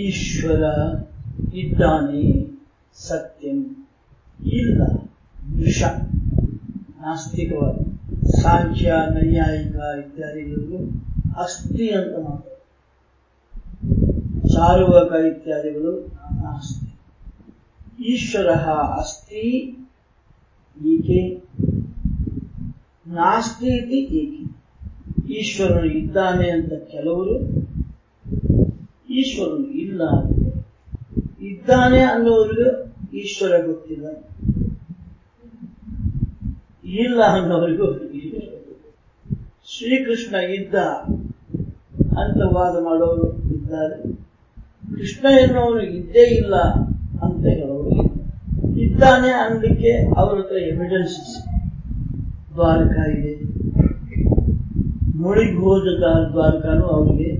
ಈಶ್ವರ ಇದ್ದಾನೆ ಸತ್ಯಂ ಇಲ್ಲ, ವಿಷ. ನಾಸ್ತಿಕವಾದ ಸಾಂಖ್ಯ ನೈಯಾಯಿಕ ಇತ್ಯಾದಿಗಳು ಅಸ್ತಿ ಅಂತ ಮಾತ್ರ. ಚಾರುವಕ ಇತ್ಯಾದಿಗಳು ನಾಸ್ತಿ. ಈಶ್ವರ ಅಸ್ತಿ, ಈಕೆ. ನಾಸ್ತಿ ಇತಿ ಏಕೆ ಈಶ್ವರನು ಇದ್ದಾನೆ ಅಂತ ಕೆಲವರು, ಈಶ್ವರನು ಇಲ್ಲ. ಇದ್ದಾನೆ ಅನ್ನೋರಿಗೆ ಈಶ್ವರ ಗೊತ್ತಿಲ್ಲ. ಇಲ್ಲ ಅನ್ನೋರಿಗೂ ಶ್ರೀಕೃಷ್ಣ ಇದ್ದ ಅಂತ ವಾದ ಮಾಡೋರು ಇದ್ದಾರೆ. ಕೃಷ್ಣ ಎನ್ನುವನು ಇದ್ದೇ ಇಲ್ಲ ಅಂತ ಹೇಳೋರು ಇದ್ದಾನೆ ಅನ್ನಲಿಕ್ಕೆ ಅವ್ರ ಹತ್ರ ಎವಿಡೆನ್ಸ್ ದ್ವಾರಕ ಇದೆ. ಮುಳಿಗೋಜದ ದ್ವಾರಕನು ಅವರಿಗೆ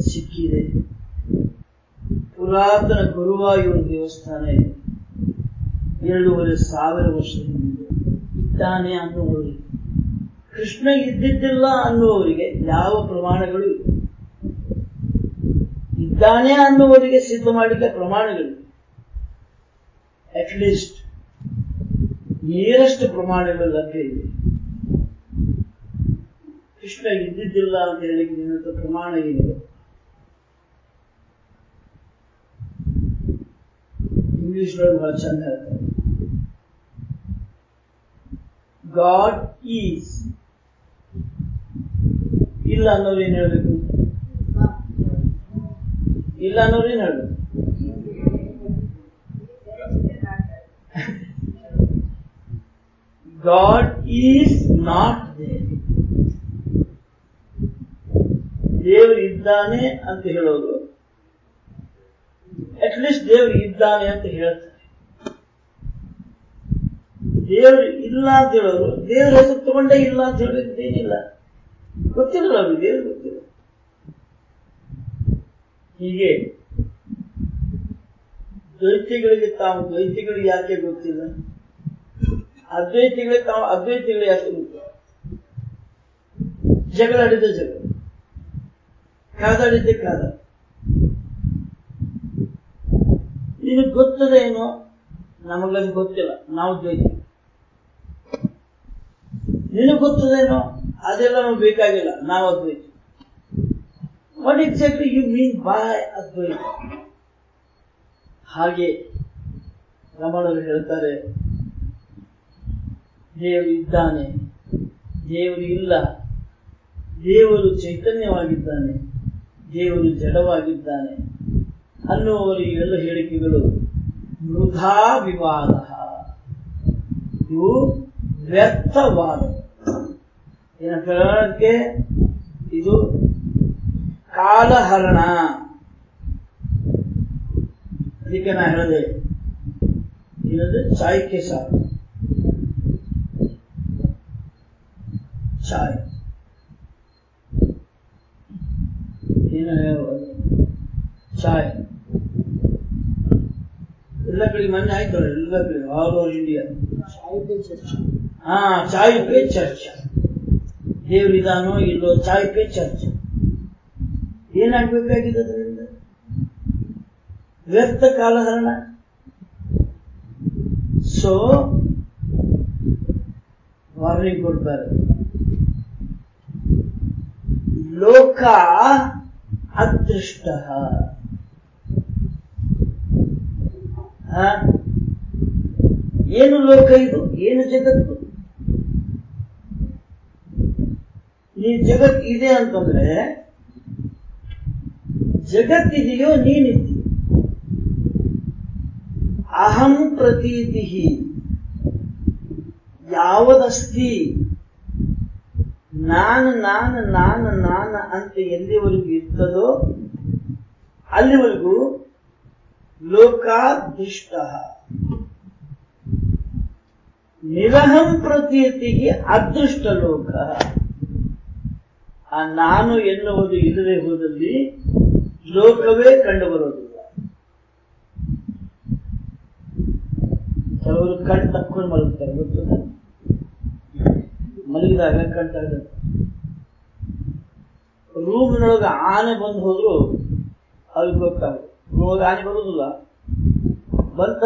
ಸಿಕ್ಕಿದೆ. ಪುರಾತನ ಗುರುವಾಯೂರ್ ದೇವಸ್ಥಾನ ಇದೆ. ಎರಡೂವರೆ ಸಾವಿರ ವರ್ಷದ ಹಿಂದೆ. ಇದ್ದಾನೆ ಅನ್ನುವರಿಗೆ ಕೃಷ್ಣ ಇದ್ದಿದ್ದಿಲ್ಲ ಅನ್ನುವವರಿಗೆ ಯಾವ ಪ್ರಮಾಣಗಳು ಇವೆ ಇದ್ದಾನೆ ಅನ್ನುವರಿಗೆ ಸಿದ್ಧ ಮಾಡಿದ ಪ್ರಮಾಣಗಳು ಅಟ್ಲೀಸ್ಟ್ ನೀರಷ್ಟು ಪ್ರಮಾಣಗಳು ಲಭ್ಯ ಇವೆ ಕೃಷ್ಣ ಇದ್ದಿದ್ದಿಲ್ಲ ಅಂತ ಹೇಳಿ ನಿನ್ನ ಹತ್ರ ಪ್ರಮಾಣ ಏನಿದೆ? ಒಳಗೆ ಬಹಳ ಚಂದ ಹೇಳ್ತಾರೆ ಗಾಡ್ ಈಸ್ ಇಲ್ಲ ಅನ್ನೋರು ಏನ್ ಹೇಳ್ಬೇಕು? ಇಲ್ಲ ಅನ್ನೋರು ಏನ್ ಹೇಳ್ಬೇಕು? ಗಾಡ್ ಈಸ್ ನಾಟ್ ದೇರ್ ದೇವರು ಇದ್ದಾನೆ ಅಂತ ಹೇಳೋದು. ಅಟ್ಲೀಸ್ಟ್ ದೇವರು ಇದ್ದಾನೆ ಅಂತ ಹೇಳ್ತಾರೆ. ದೇವರು ಇಲ್ಲ ಅಂತ ಹೇಳೋರು ದೇವ್ರ ಹೆಸರು ತಗೊಂಡೇ ಇಲ್ಲ ಅಂತ ಹೇಳೋದೇನಿಲ್ಲ ಗೊತ್ತಿಲ್ಲ ಅವ್ರಿಗೆ ದೇವ್ರು ಗೊತ್ತಿಲ್ಲ. ಹೀಗೆ ದ್ವೈತಿಗಳಿಗೆ ತಾವು ದ್ವೈತಿಗಳಿಗೆ ಯಾಕೆ ಗೊತ್ತಿಲ್ಲ? ಅದ್ವೈತಿಗಳಿಗೆ ತಾವು, ಅದ್ವೈತಿಗಳು ಯಾಕೆ ಗೊತ್ತಿಲ್ಲ? ಜಗಳಾಡಿದ ಜಗಳ. ಕಾದಾಡಿದ್ದೆ ಕಾದ. ನಿನಗೆ ಗೊತ್ತದೇನೋ ನಮಗದು ಗೊತ್ತಿಲ್ಲ. ನಾವು ದ್ವೈತಿ ನಿನಗೆ ಗೊತ್ತದೇನೋ ಅದೆಲ್ಲ ನಮ್ಗೆ ಬೇಕಾಗಿಲ್ಲ. ನಾವು ಅದ್ವೈತಿ. What exactly you mean boy Advaita? ಹಾಗೆ ರಮಣರು ಹೇಳ್ತಾರೆ, ದೇವರು ಇದ್ದಾನೆ, ದೇವರು ಇಲ್ಲ. ದೇವರು ಚೈತನ್ಯವಾಗಿದ್ದಾನೆ, ದೇವರು ಜಡವಾಗಿದ್ದಾನೆ. ಅನ್ನುವವರು ಇವೆಲ್ಲ ಹೇಳಿಕೆಗಳು. ಮೃಧಾ ವಿವಾದ. ಇವು ವ್ಯರ್ಥವಾದ. ಏನಂತ ಹೇಳೋದಕ್ಕೆ ಇದು ಕಾಲಹರಣ. ಅದಕ್ಕೆ ನಾ ಹೇಳಿದೆ, ಏನದು? ಚಾಯ್ಕೆ ಸಾರ. ಚಾಯ್. ಏನು ಹೇಳುವುದು ಚಾಯ್. ಕಡೆ ಮೊನ್ನೆ ಆಯ್ತು ಎಲ್ಲ ಕಡೆ ಆಲ್ ಓವರ್ ಇಂಡಿಯಾ ಹಾ ಚಾಯ್ ಪೇ ಚರ್ಚಾ ದೇವರಿದಾನೋ ಇಲ್ಲೋ ಚಾಯ್ ಪೇ ಚರ್ಚೆ ಏನಾಗ್ಬೇಕಾಗಿದೆ ಅದರಿಂದ? ವ್ಯರ್ಥ ಕಾಲಹರಣ. ಸೊ ವಾರ್ನಿಂಗ್ ಕೊಡ್ತಾರೆ. ಲೋಕ ಅದೃಷ್ಟ. ಏನು ಲೋಕ ಇದು? ಏನು ಜಗತ್ತು? ನೀ ಜಗತ್ ಇದೆ ಅಂತಂದ್ರೆ, ಜಗತ್ತಿದೆಯೋ ನೀನಿದ್ದೀಯ ಅಹಂ ಪ್ರತೀತಿ ಯಾವದಸ್ತಿ? ನಾನು ನಾನು ನಾನು ನಾನು ಅಂತ ಎಲ್ಲಿವರೆಗೂ ಇರ್ತದೋ ಅಲ್ಲಿವರೆಗೂ ಲೋಕಾದೃಷ್ಟ. ನಿರಹಂ ಪ್ರತೀತಿಗೆ ಅದೃಷ್ಟ ಲೋಕ ಆ ನಾನು ಎನ್ನುವುದು ಇಲ್ಲದೆ ಹೋದಲ್ಲಿ ಲೋಕವೇ ಕಂಡುಬರುವುದಿಲ್ಲ ಕೆಲವರು ಕಣ್ ತಕ್ಕೊಂಡು ಮಲಗುತ್ತಾರೆ ಗೊತ್ತದ ಮಲಗಿದಾಗ ಕಣ್ ತೆಗೆದ ರೂಮ್ನೊಳಗೆ ಆನೆ ಬಂದು ಹೋದ್ರು, ಅವ್ರಿಗೆ ಗೊತ್ತಾಗುತ್ತೆ. ಆನೆ ಬರುವುದಿಲ್ಲ ಬಂದ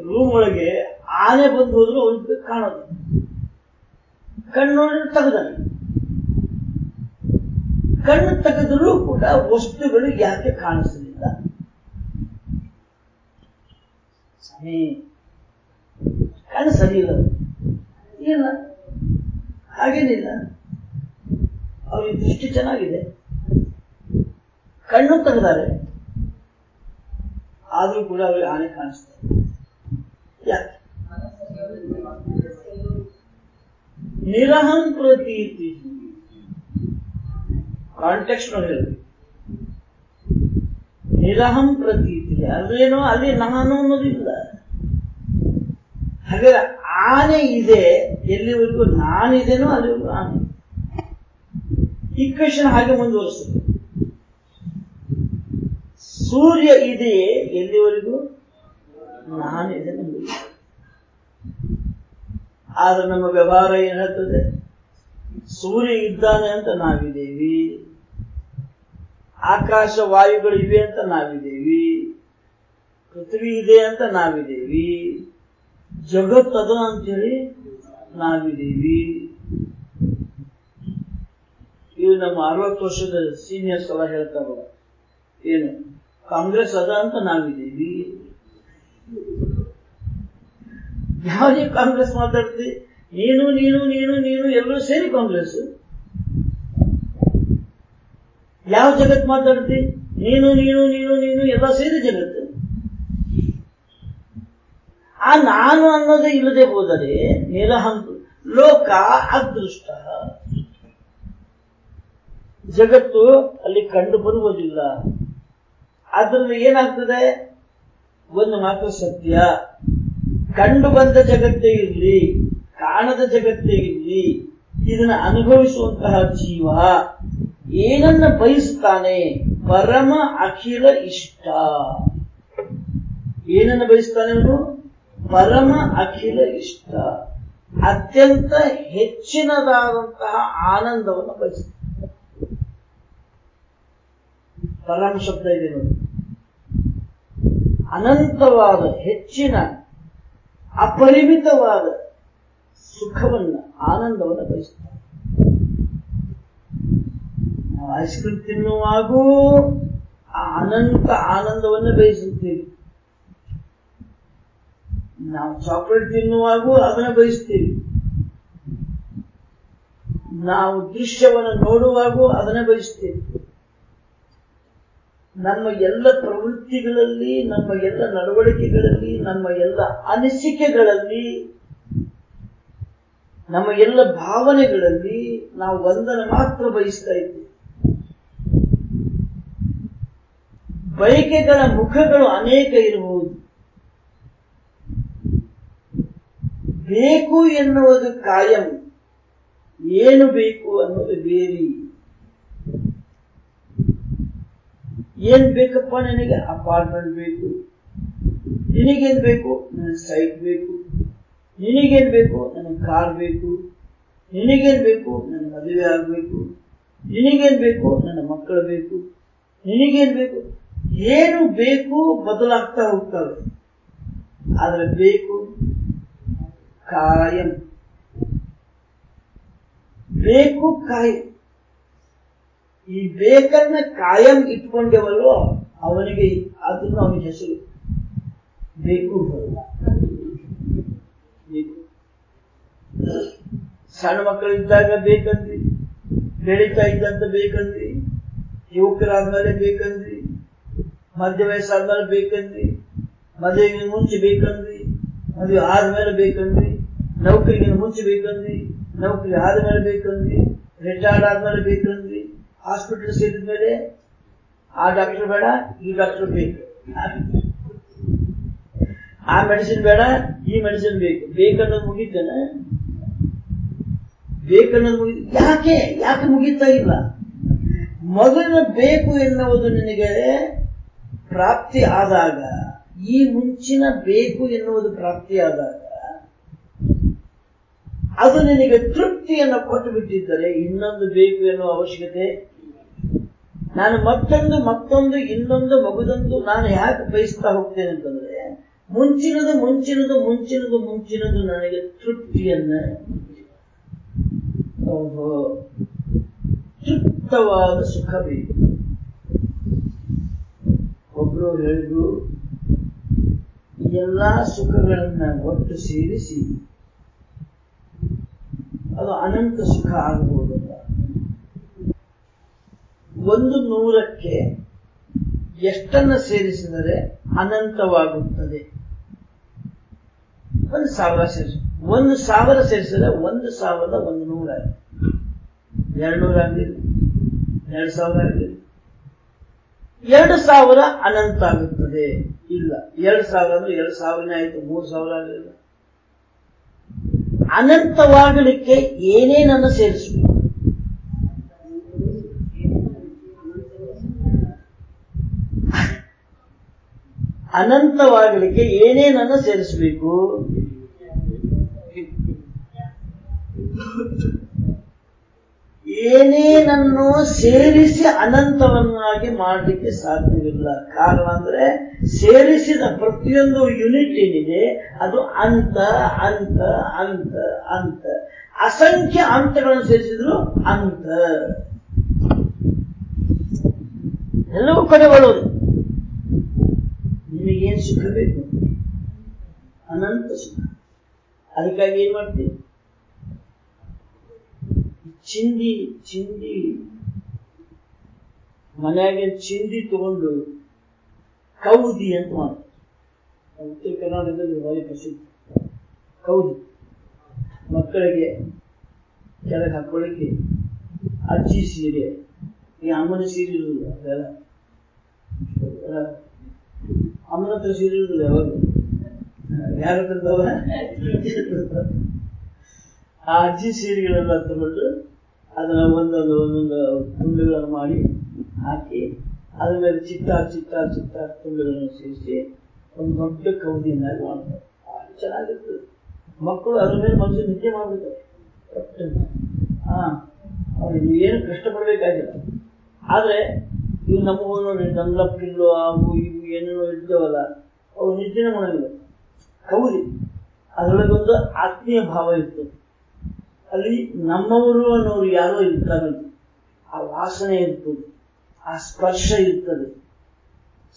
ರೂಮ್ ಒಳಗೆ ಆನೆ ಬಂದು ಹೋದ್ರು ಅವ್ರಿಗೆ ಕಾಣೋದು. ಕಣ್ಣು ತೆಗೆದಾನೆ. ಕಣ್ಣು ತೆಗೆದರೂ ಕೂಡ ವಸ್ತುಗಳು ಯಾಕೆ ಕಾಣಿಸಲಿಲ್ಲ ಸರಿ ಕಣ್ಣು ಸರಿ ಇಲ್ಲ. ಇಲ್ಲ. ಹಾಗೇನಿಲ್ಲ. ಅವ್ರಿಗೆ ದೃಷ್ಟಿ ಚೆನ್ನಾಗಿದೆ. ಕಣ್ಣು ತೆಗೆದಾರೆ ಆದ್ರೂ ಕೂಡ ಅವರಿಗೆ ಆನೆ ಕಾಣಿಸ್ತಾರೆ ಯಾಕೆ? ನಿರಹಂ ಪ್ರತೀತಿ ಕಾಂಟೆಕ್ಸ್ಟ್ ನೋಡಿ ನಿರಹಂ ಪ್ರತೀತಿ. ಅಲ್ಲೇನೋ ಅಲ್ಲಿ ನಾನು ಅನ್ನೋದಿಲ್ಲ ಹಾಗಾದ್ರೆ ಆನೆ ಇದೆ, ಎಲ್ಲಿವರೆಗೂ ನಾನಿದೇನೋ ಅಲ್ಲಿವರೆಗೂ ಆನೆ. ಇಕ್ವೇಶನ್ ಹಾಗೆ ಮುಂದುವರಿಸುತ್ತೆ. ಸೂರ್ಯ ಇದೆಯೇ ಎಲ್ಲಿವರೆಗೂ? ನಾನು ಇದನ್ನು ಆದ್ರೆ ನಮ್ಮ ವ್ಯವಹಾರ ಏನ್ ಹೇಳ್ತದೆ ಸೂರ್ಯ ಇದ್ದಾನೆ ಅಂತ ನಾವಿದ್ದೀವಿ. ಆಕಾಶ ವಾಯುಗಳು ಇವೆ ಅಂತ ನಾವಿದ್ದೀವಿ. ಪೃಥ್ವಿ ಇದೆ ಅಂತ ನಾವಿದ್ದೀವಿ. ಜಗತ್ತದ ಅಂತೇಳಿ ನಾವಿದ್ದೀವಿ. ಇದು ನಮ್ಮ ಅರವತ್ತು ವರ್ಷದ ಸೀನಿಯರ್ಸ್ ಎಲ್ಲ ಹೇಳ್ತಾರಲ್ಲ. ಏನು? ಕಾಂಗ್ರೆಸ್ ಅದ ಅಂತ ನಾವಿದ್ದೀವಿ. ಯಾವುದೇ ಕಾಂಗ್ರೆಸ್ ಮಾತಾಡ್ತಿ, ನೀನು ನೀನು ನೀನು ನೀನು, ಎಲ್ಲರೂ ಸೇರಿ ಕಾಂಗ್ರೆಸ್. ಯಾವ ಜಗತ್ ಮಾತಾಡ್ತಿ, ನೀನು ನೀನು ನೀನು ನೀನು, ಎಲ್ಲ ಸೇರಿ ಜಗತ್ತು ಆ ನಾನು ಅನ್ನೋದೇ ಇಲ್ಲದೆ ಹೋದರೆ ನಿರಹಂತ ಲೋಕ ಅದೃಷ್ಟ. ಜಗತ್ತು ಅಲ್ಲಿ ಕಂಡು ಬರುವುದಿಲ್ಲ. ಅದರಲ್ಲಿ ಏನಾಗ್ತದೆ? ಒಂದು ಮಾತ್ರ ಸತ್ಯ. ಕಂಡು ಬಂದ ಜಗತ್ತೇ ಇರಲಿ, ಕಾಣದ ಜಗತ್ತೇ ಇರಲಿ, ಇದನ್ನು ಅನುಭವಿಸುವಂತಹ ಜೀವ ಏನನ್ನ ಬಯಸ್ತಾನೆ? ಪರಮ ಅಖಿಲ ಇಷ್ಟ. ಏನನ್ನ ಬಯಸ್ತಾನೆ ಅವನು? ಪರಮ ಅಖಿಲ ಇಷ್ಟ. ಅತ್ಯಂತ ಹೆಚ್ಚಿನದಾದಂತಹ ಆನಂದವನ್ನು ಬಯಸ್ತಾನೆ. ಪರಮ ಶಬ್ದ ಇದೆ ನೋಡಿ. ಅನಂತವಾದ, ಹೆಚ್ಚಿನ, ಅಪರಿಮಿತವಾದ ಸುಖವನ್ನ, ಆನಂದವನ್ನು ಬಯಸ್ತಾರೆ. ನಾವು ಐಸ್ ಕ್ರೀಮ್ ತಿನ್ನುವಾಗೂ ಆ ಅನಂತ ಆನಂದವನ್ನು ಬಯಸುತ್ತೀವಿ. ನಾವು ಚಾಕ್ಲೇಟ್ ತಿನ್ನುವಾಗೂ ಅದನ್ನು ಬಯಸ್ತೀವಿ ನಾವು ದೃಶ್ಯವನ್ನು ನೋಡುವಾಗೂ ಅದನ್ನ ಬಯಸ್ತೇವೆ ನಮ್ಮ ಎಲ್ಲ ಪ್ರವೃತ್ತಿಗಳಲ್ಲಿ, ನಮ್ಮ ಎಲ್ಲ ನಡವಳಿಕೆಗಳಲ್ಲಿ, ನಮ್ಮ ಎಲ್ಲ ಅನಿಸಿಕೆಗಳಲ್ಲಿ, ನಮ್ಮ ಎಲ್ಲ ಭಾವನೆಗಳಲ್ಲಿ ನಾವು ಒಂದನ್ನು ಮಾತ್ರ ಬಯಸ್ತಾ ಇದ್ದೀವಿ. ಬಯಕೆಗಳ ಮುಖಗಳು ಅನೇಕ ಇರಬಹುದು. ಬೇಕು ಎನ್ನುವುದು ಕಾಯಂ. ಏನು ಬೇಕು ಅನ್ನೋದು ಬೇರೆ. ಏನ್ ಬೇಕಪ್ಪ ನನಗೆ? ಅಪಾರ್ಟ್ಮೆಂಟ್ ಬೇಕು. ನಿನಗೇನ್ ಬೇಕು? ನನಗೆ ಸೈಟ್ ಬೇಕು. ನಿನಗೇನ್ ಬೇಕು? ನನಗೆ ಕಾರ್ ಬೇಕು. ನಿನಗೇನ್ ಬೇಕು? ನನ್ನ ಮದುವೆ ಆಗಬೇಕು. ನಿನಗೇನ್ ಬೇಕು? ನನ್ನ ಮಕ್ಕಳು ಬೇಕು. ನಿನಗೇನ್ ಬೇಕು? ಏನು ಬೇಕು ಬದಲಾಗ್ತಾ ಹೋಗ್ತವೆ. ಆದ್ರೆ ಬೇಕು ಕಾಯಂ. ಬೇಕು ಕಾಯಂ. ಈ ಬೇಕನ್ನ ಕಾಯಂ ಇಟ್ಕೊಂಡೇವಲ್ವೋ ಅವನಿಗೆ ಅದನ್ನು ಹೆಸರು ಬೇಕು ಸಣ್ಣ ಮಕ್ಕಳಿದ್ದಾಗ ಬೇಕಂದ್ರಿ, ಬೆಳೀತಾ ಇದ್ದಂತ ಬೇಕಂದ್ರಿ, ಯುವಕರಾದ್ಮೇಲೆ ಬೇಕಂದ್ರಿ, ಮಧ್ಯ ವಯಸ್ಸಾದ್ಮೇಲೆ ಬೇಕಂದ್ರಿ, ಮದುವೆಗೆ ಮುಂಚೆ ಬೇಕಂದ್ರಿ, ಮದುವೆ ಆದ್ಮೇಲೆ ಬೇಕಂದ್ರಿ, ನೌಕರಿಗೆ ಮುಂಚೆ ಬೇಕಂದ್ರಿ, ನೌಕರಿ ಆದ್ಮೇಲೆ ಬೇಕಂದ್ರಿ ರಿಟೈರ್ಡ್ ಆದ್ಮೇಲೆ ಬೇಕಂದ್ರಿ ಹಾಸ್ಪಿಟಲ್ ಸೇರಿದ ಮೇಲೆ ಆ ಡಾಕ್ಟರ್ ಬೇಡ, ಈ ಡಾಕ್ಟರ್ ಬೇಕು. ಆ ಮೆಡಿಸಿನ್ ಬೇಡ, ಈ ಮೆಡಿಸಿನ್ ಬೇಕು. ಬೇಕನ್ನೋದು ಮುಗಿತೇನೆ? ಬೇಕನ್ನೋದು ಮುಗಿ, ಯಾಕೆ? ಯಾಕೆ ಮುಗಿತಾ ಇಲ್ಲ? ಮೊದಲು ಬೇಕು ಎನ್ನುವುದು ನಿನಗೆ ಪ್ರಾಪ್ತಿ ಆದಾಗ, ಈ ಮುಂಚಿನ ಬೇಕು ಎನ್ನುವುದು ಪ್ರಾಪ್ತಿ ಆದಾಗ, ಅದು ನಿನಗೆ ತೃಪ್ತಿಯನ್ನು ಕೊಟ್ಟು ಬಿಟ್ಟಿದ್ದರೆ ಇನ್ನೊಂದು ಬೇಕು ಎನ್ನುವ ಅವಶ್ಯಕತೆ ನಾನು ಮತ್ತೊಂದು ಮತ್ತೊಂದು, ಇನ್ನೊಂದು, ಮಗುದೊಂದು ನಾನು ಯಾಕೆ ಬಯಸ್ತಾ ಹೋಗ್ತೇನೆ ಅಂತಂದ್ರೆ, ಮುಂಚಿನದು ಮುಂಚಿನದು ಮುಂಚಿನದು ಮುಂಚಿನದು ನನಗೆ ತೃಪ್ತಿಯನ್ನ ತೃಪ್ತವಾದ ಸುಖ ಬೇಕು. ಒಬ್ರು ಹೇಳಿದ್ರು, ಎಲ್ಲಾ ಸುಖಗಳನ್ನ ಒಟ್ಟು ಸೇರಿಸಿ, ಅದು ಅನಂತ ಸುಖ ಆಗಬಹುದಲ್ಲ ಒಂದು ನೂರಕ್ಕೆ ಎಷ್ಟನ್ನ ಸೇರಿಸಿದರೆ ಅನಂತವಾಗುತ್ತದೆ? ಒಂದು ಸಾವಿರ ಸೇರಿಸ. ಒಂದು ಸಾವಿರ ಸೇರಿಸಿದ್ರೆ ಒಂದು ಸಾವಿರದ ಒಂದು ನೂರ ಎರಡು ನೂರ ಆಗಲಿಲ್ಲ ಎರಡು ಸಾವಿರ ಆಗಲಿ ಎರಡು ಸಾವಿರ ಅನಂತ ಆಗುತ್ತದೆ. ಇಲ್ಲ. ಎರಡು ಸಾವಿರ ಅಂದ್ರೆ ಎರಡು ಸಾವಿರನೇ ಆಯ್ತು. ಮೂರು ಸಾವಿರ ಆಗಲಿಲ್ಲ ಅನಂತವಾಗಲಿಕ್ಕೆ ಏನೇನನ್ನು ಸೇರಿಸಬೇಕು? ಅನಂತವಾಗಲಿಕ್ಕೆ ಏನೇನನ್ನು ಸೇರಿಸಬೇಕು. ಏನೇನನ್ನು ಸೇರಿಸಿ ಅನಂತವನ್ನಾಗಿ ಮಾಡಲಿಕ್ಕೆ ಸಾಧ್ಯವಿಲ್ಲ. ಕಾರಣ ಅಂದ್ರೆ ಸೇರಿಸಿದ ಪ್ರತಿಯೊಂದು ಯೂನಿಟ್ ಏನಿದೆ, ಅದು ಅಂತ ಅಂತ ಅಂತ ಅಂತ. ಅಸಂಖ್ಯ ಅಂತಗಳನ್ನು ಸೇರಿಸಿದ್ರು ಅಂತ. ಎಲ್ಲವೂ ಕಡೆ ಏನ್ ಸುಖ ಬೇಕು? ಅನಂತ ಸುಖ. ಅದಕ್ಕಾಗಿ ಏನ್ ಮಾಡ್ತೀವಿ ಚಿಂದಿ ಚಿಂದಿ. ಮನೆಯಾಗೆ ಚಿಂದಿ ತಗೊಂಡು ಕೌದಿ ಅಂತ ಮಾಡ್ತಾರೆ ಉತ್ತರ ಕರ್ನಾಟಕದಲ್ಲಿ ಭಾರಿ ಪ್ರಸಿದ್ಧ. ಕೌದಿ. ಮಕ್ಕಳಿಗೆ ಕೆಳಗೆ ಹಾಕೊಳ್ಳಿಕ್ಕೆ ಅಜ್ಜಿ ಸೀರೆ. ಈ ಅಮ್ಮನ ಸೀರೆ ಇರುವುದಿಲ್ಲ, ಅದೆಲ್ಲ? ಅಮ್ಮನ ಹತ್ರ ಸೀರೆ ಇರುವುದಿಲ್ಲ ಯಾವಾಗ ಯಾರ ಹತ್ರ ಆ ಅಜ್ಜಿ ಸೀರೆಗಳೆಲ್ಲ ತಗೊಂಡು ಅದನ್ನ ಒಂದೊಂದು ಒಂದೊಂದು ತುಂಡುಗಳನ್ನು ಮಾಡಿ ಹಾಕಿ ಅದ್ರ ಮೇಲೆ ಚಿಕ್ಕ ಚಿಕ್ಕ ಚಿಕ್ಕ ತುಂಡುಗಳನ್ನು ಸೇರಿಸಿ ಒಂದು ದೊಡ್ಡ ಕೌದಿನ ಮಾಡ್ತಾರೆ. ಚೆನ್ನಾಗಿರ್ತದೆ. ಮಕ್ಕಳು ಅದ್ರ ಮೇಲೆ ಮನುಷ್ಯ ನಿದ್ದೆ ಮಾಡ್ಬಿಡ್ತಾರೆ. ಹಾ ಅವ್ರಿಗೆ ಏನು ಕಷ್ಟಪಡ್ಬೇಕಾಗಿಲ್ಲ. ಆದ್ರೆ ಇವು ನಮ್ಮ ನೋಡಿ ನಮ್ಮ ಪಿಲ್ಲು ಅವು ಇವು ಏನೇನೋ ಇರ್ತೇವಲ್ಲ, ಅವು ನಿದ್ದೆನೇ ಮಾಡಂಗಿಲ್ಲ ಅದರೊಳಗೆ ಒಂದು ಆತ್ಮೀಯ ಭಾವ ಇರ್ತದೆ. ಅಲ್ಲಿ ನಮ್ಮವರು ಅನ್ನೋರು ಯಾರೋ ಇರ್ತಾರೆ ಆ ವಾಸನೆ ಇರ್ತದೆ, ಆ ಸ್ಪರ್ಶ ಇರ್ತದೆ.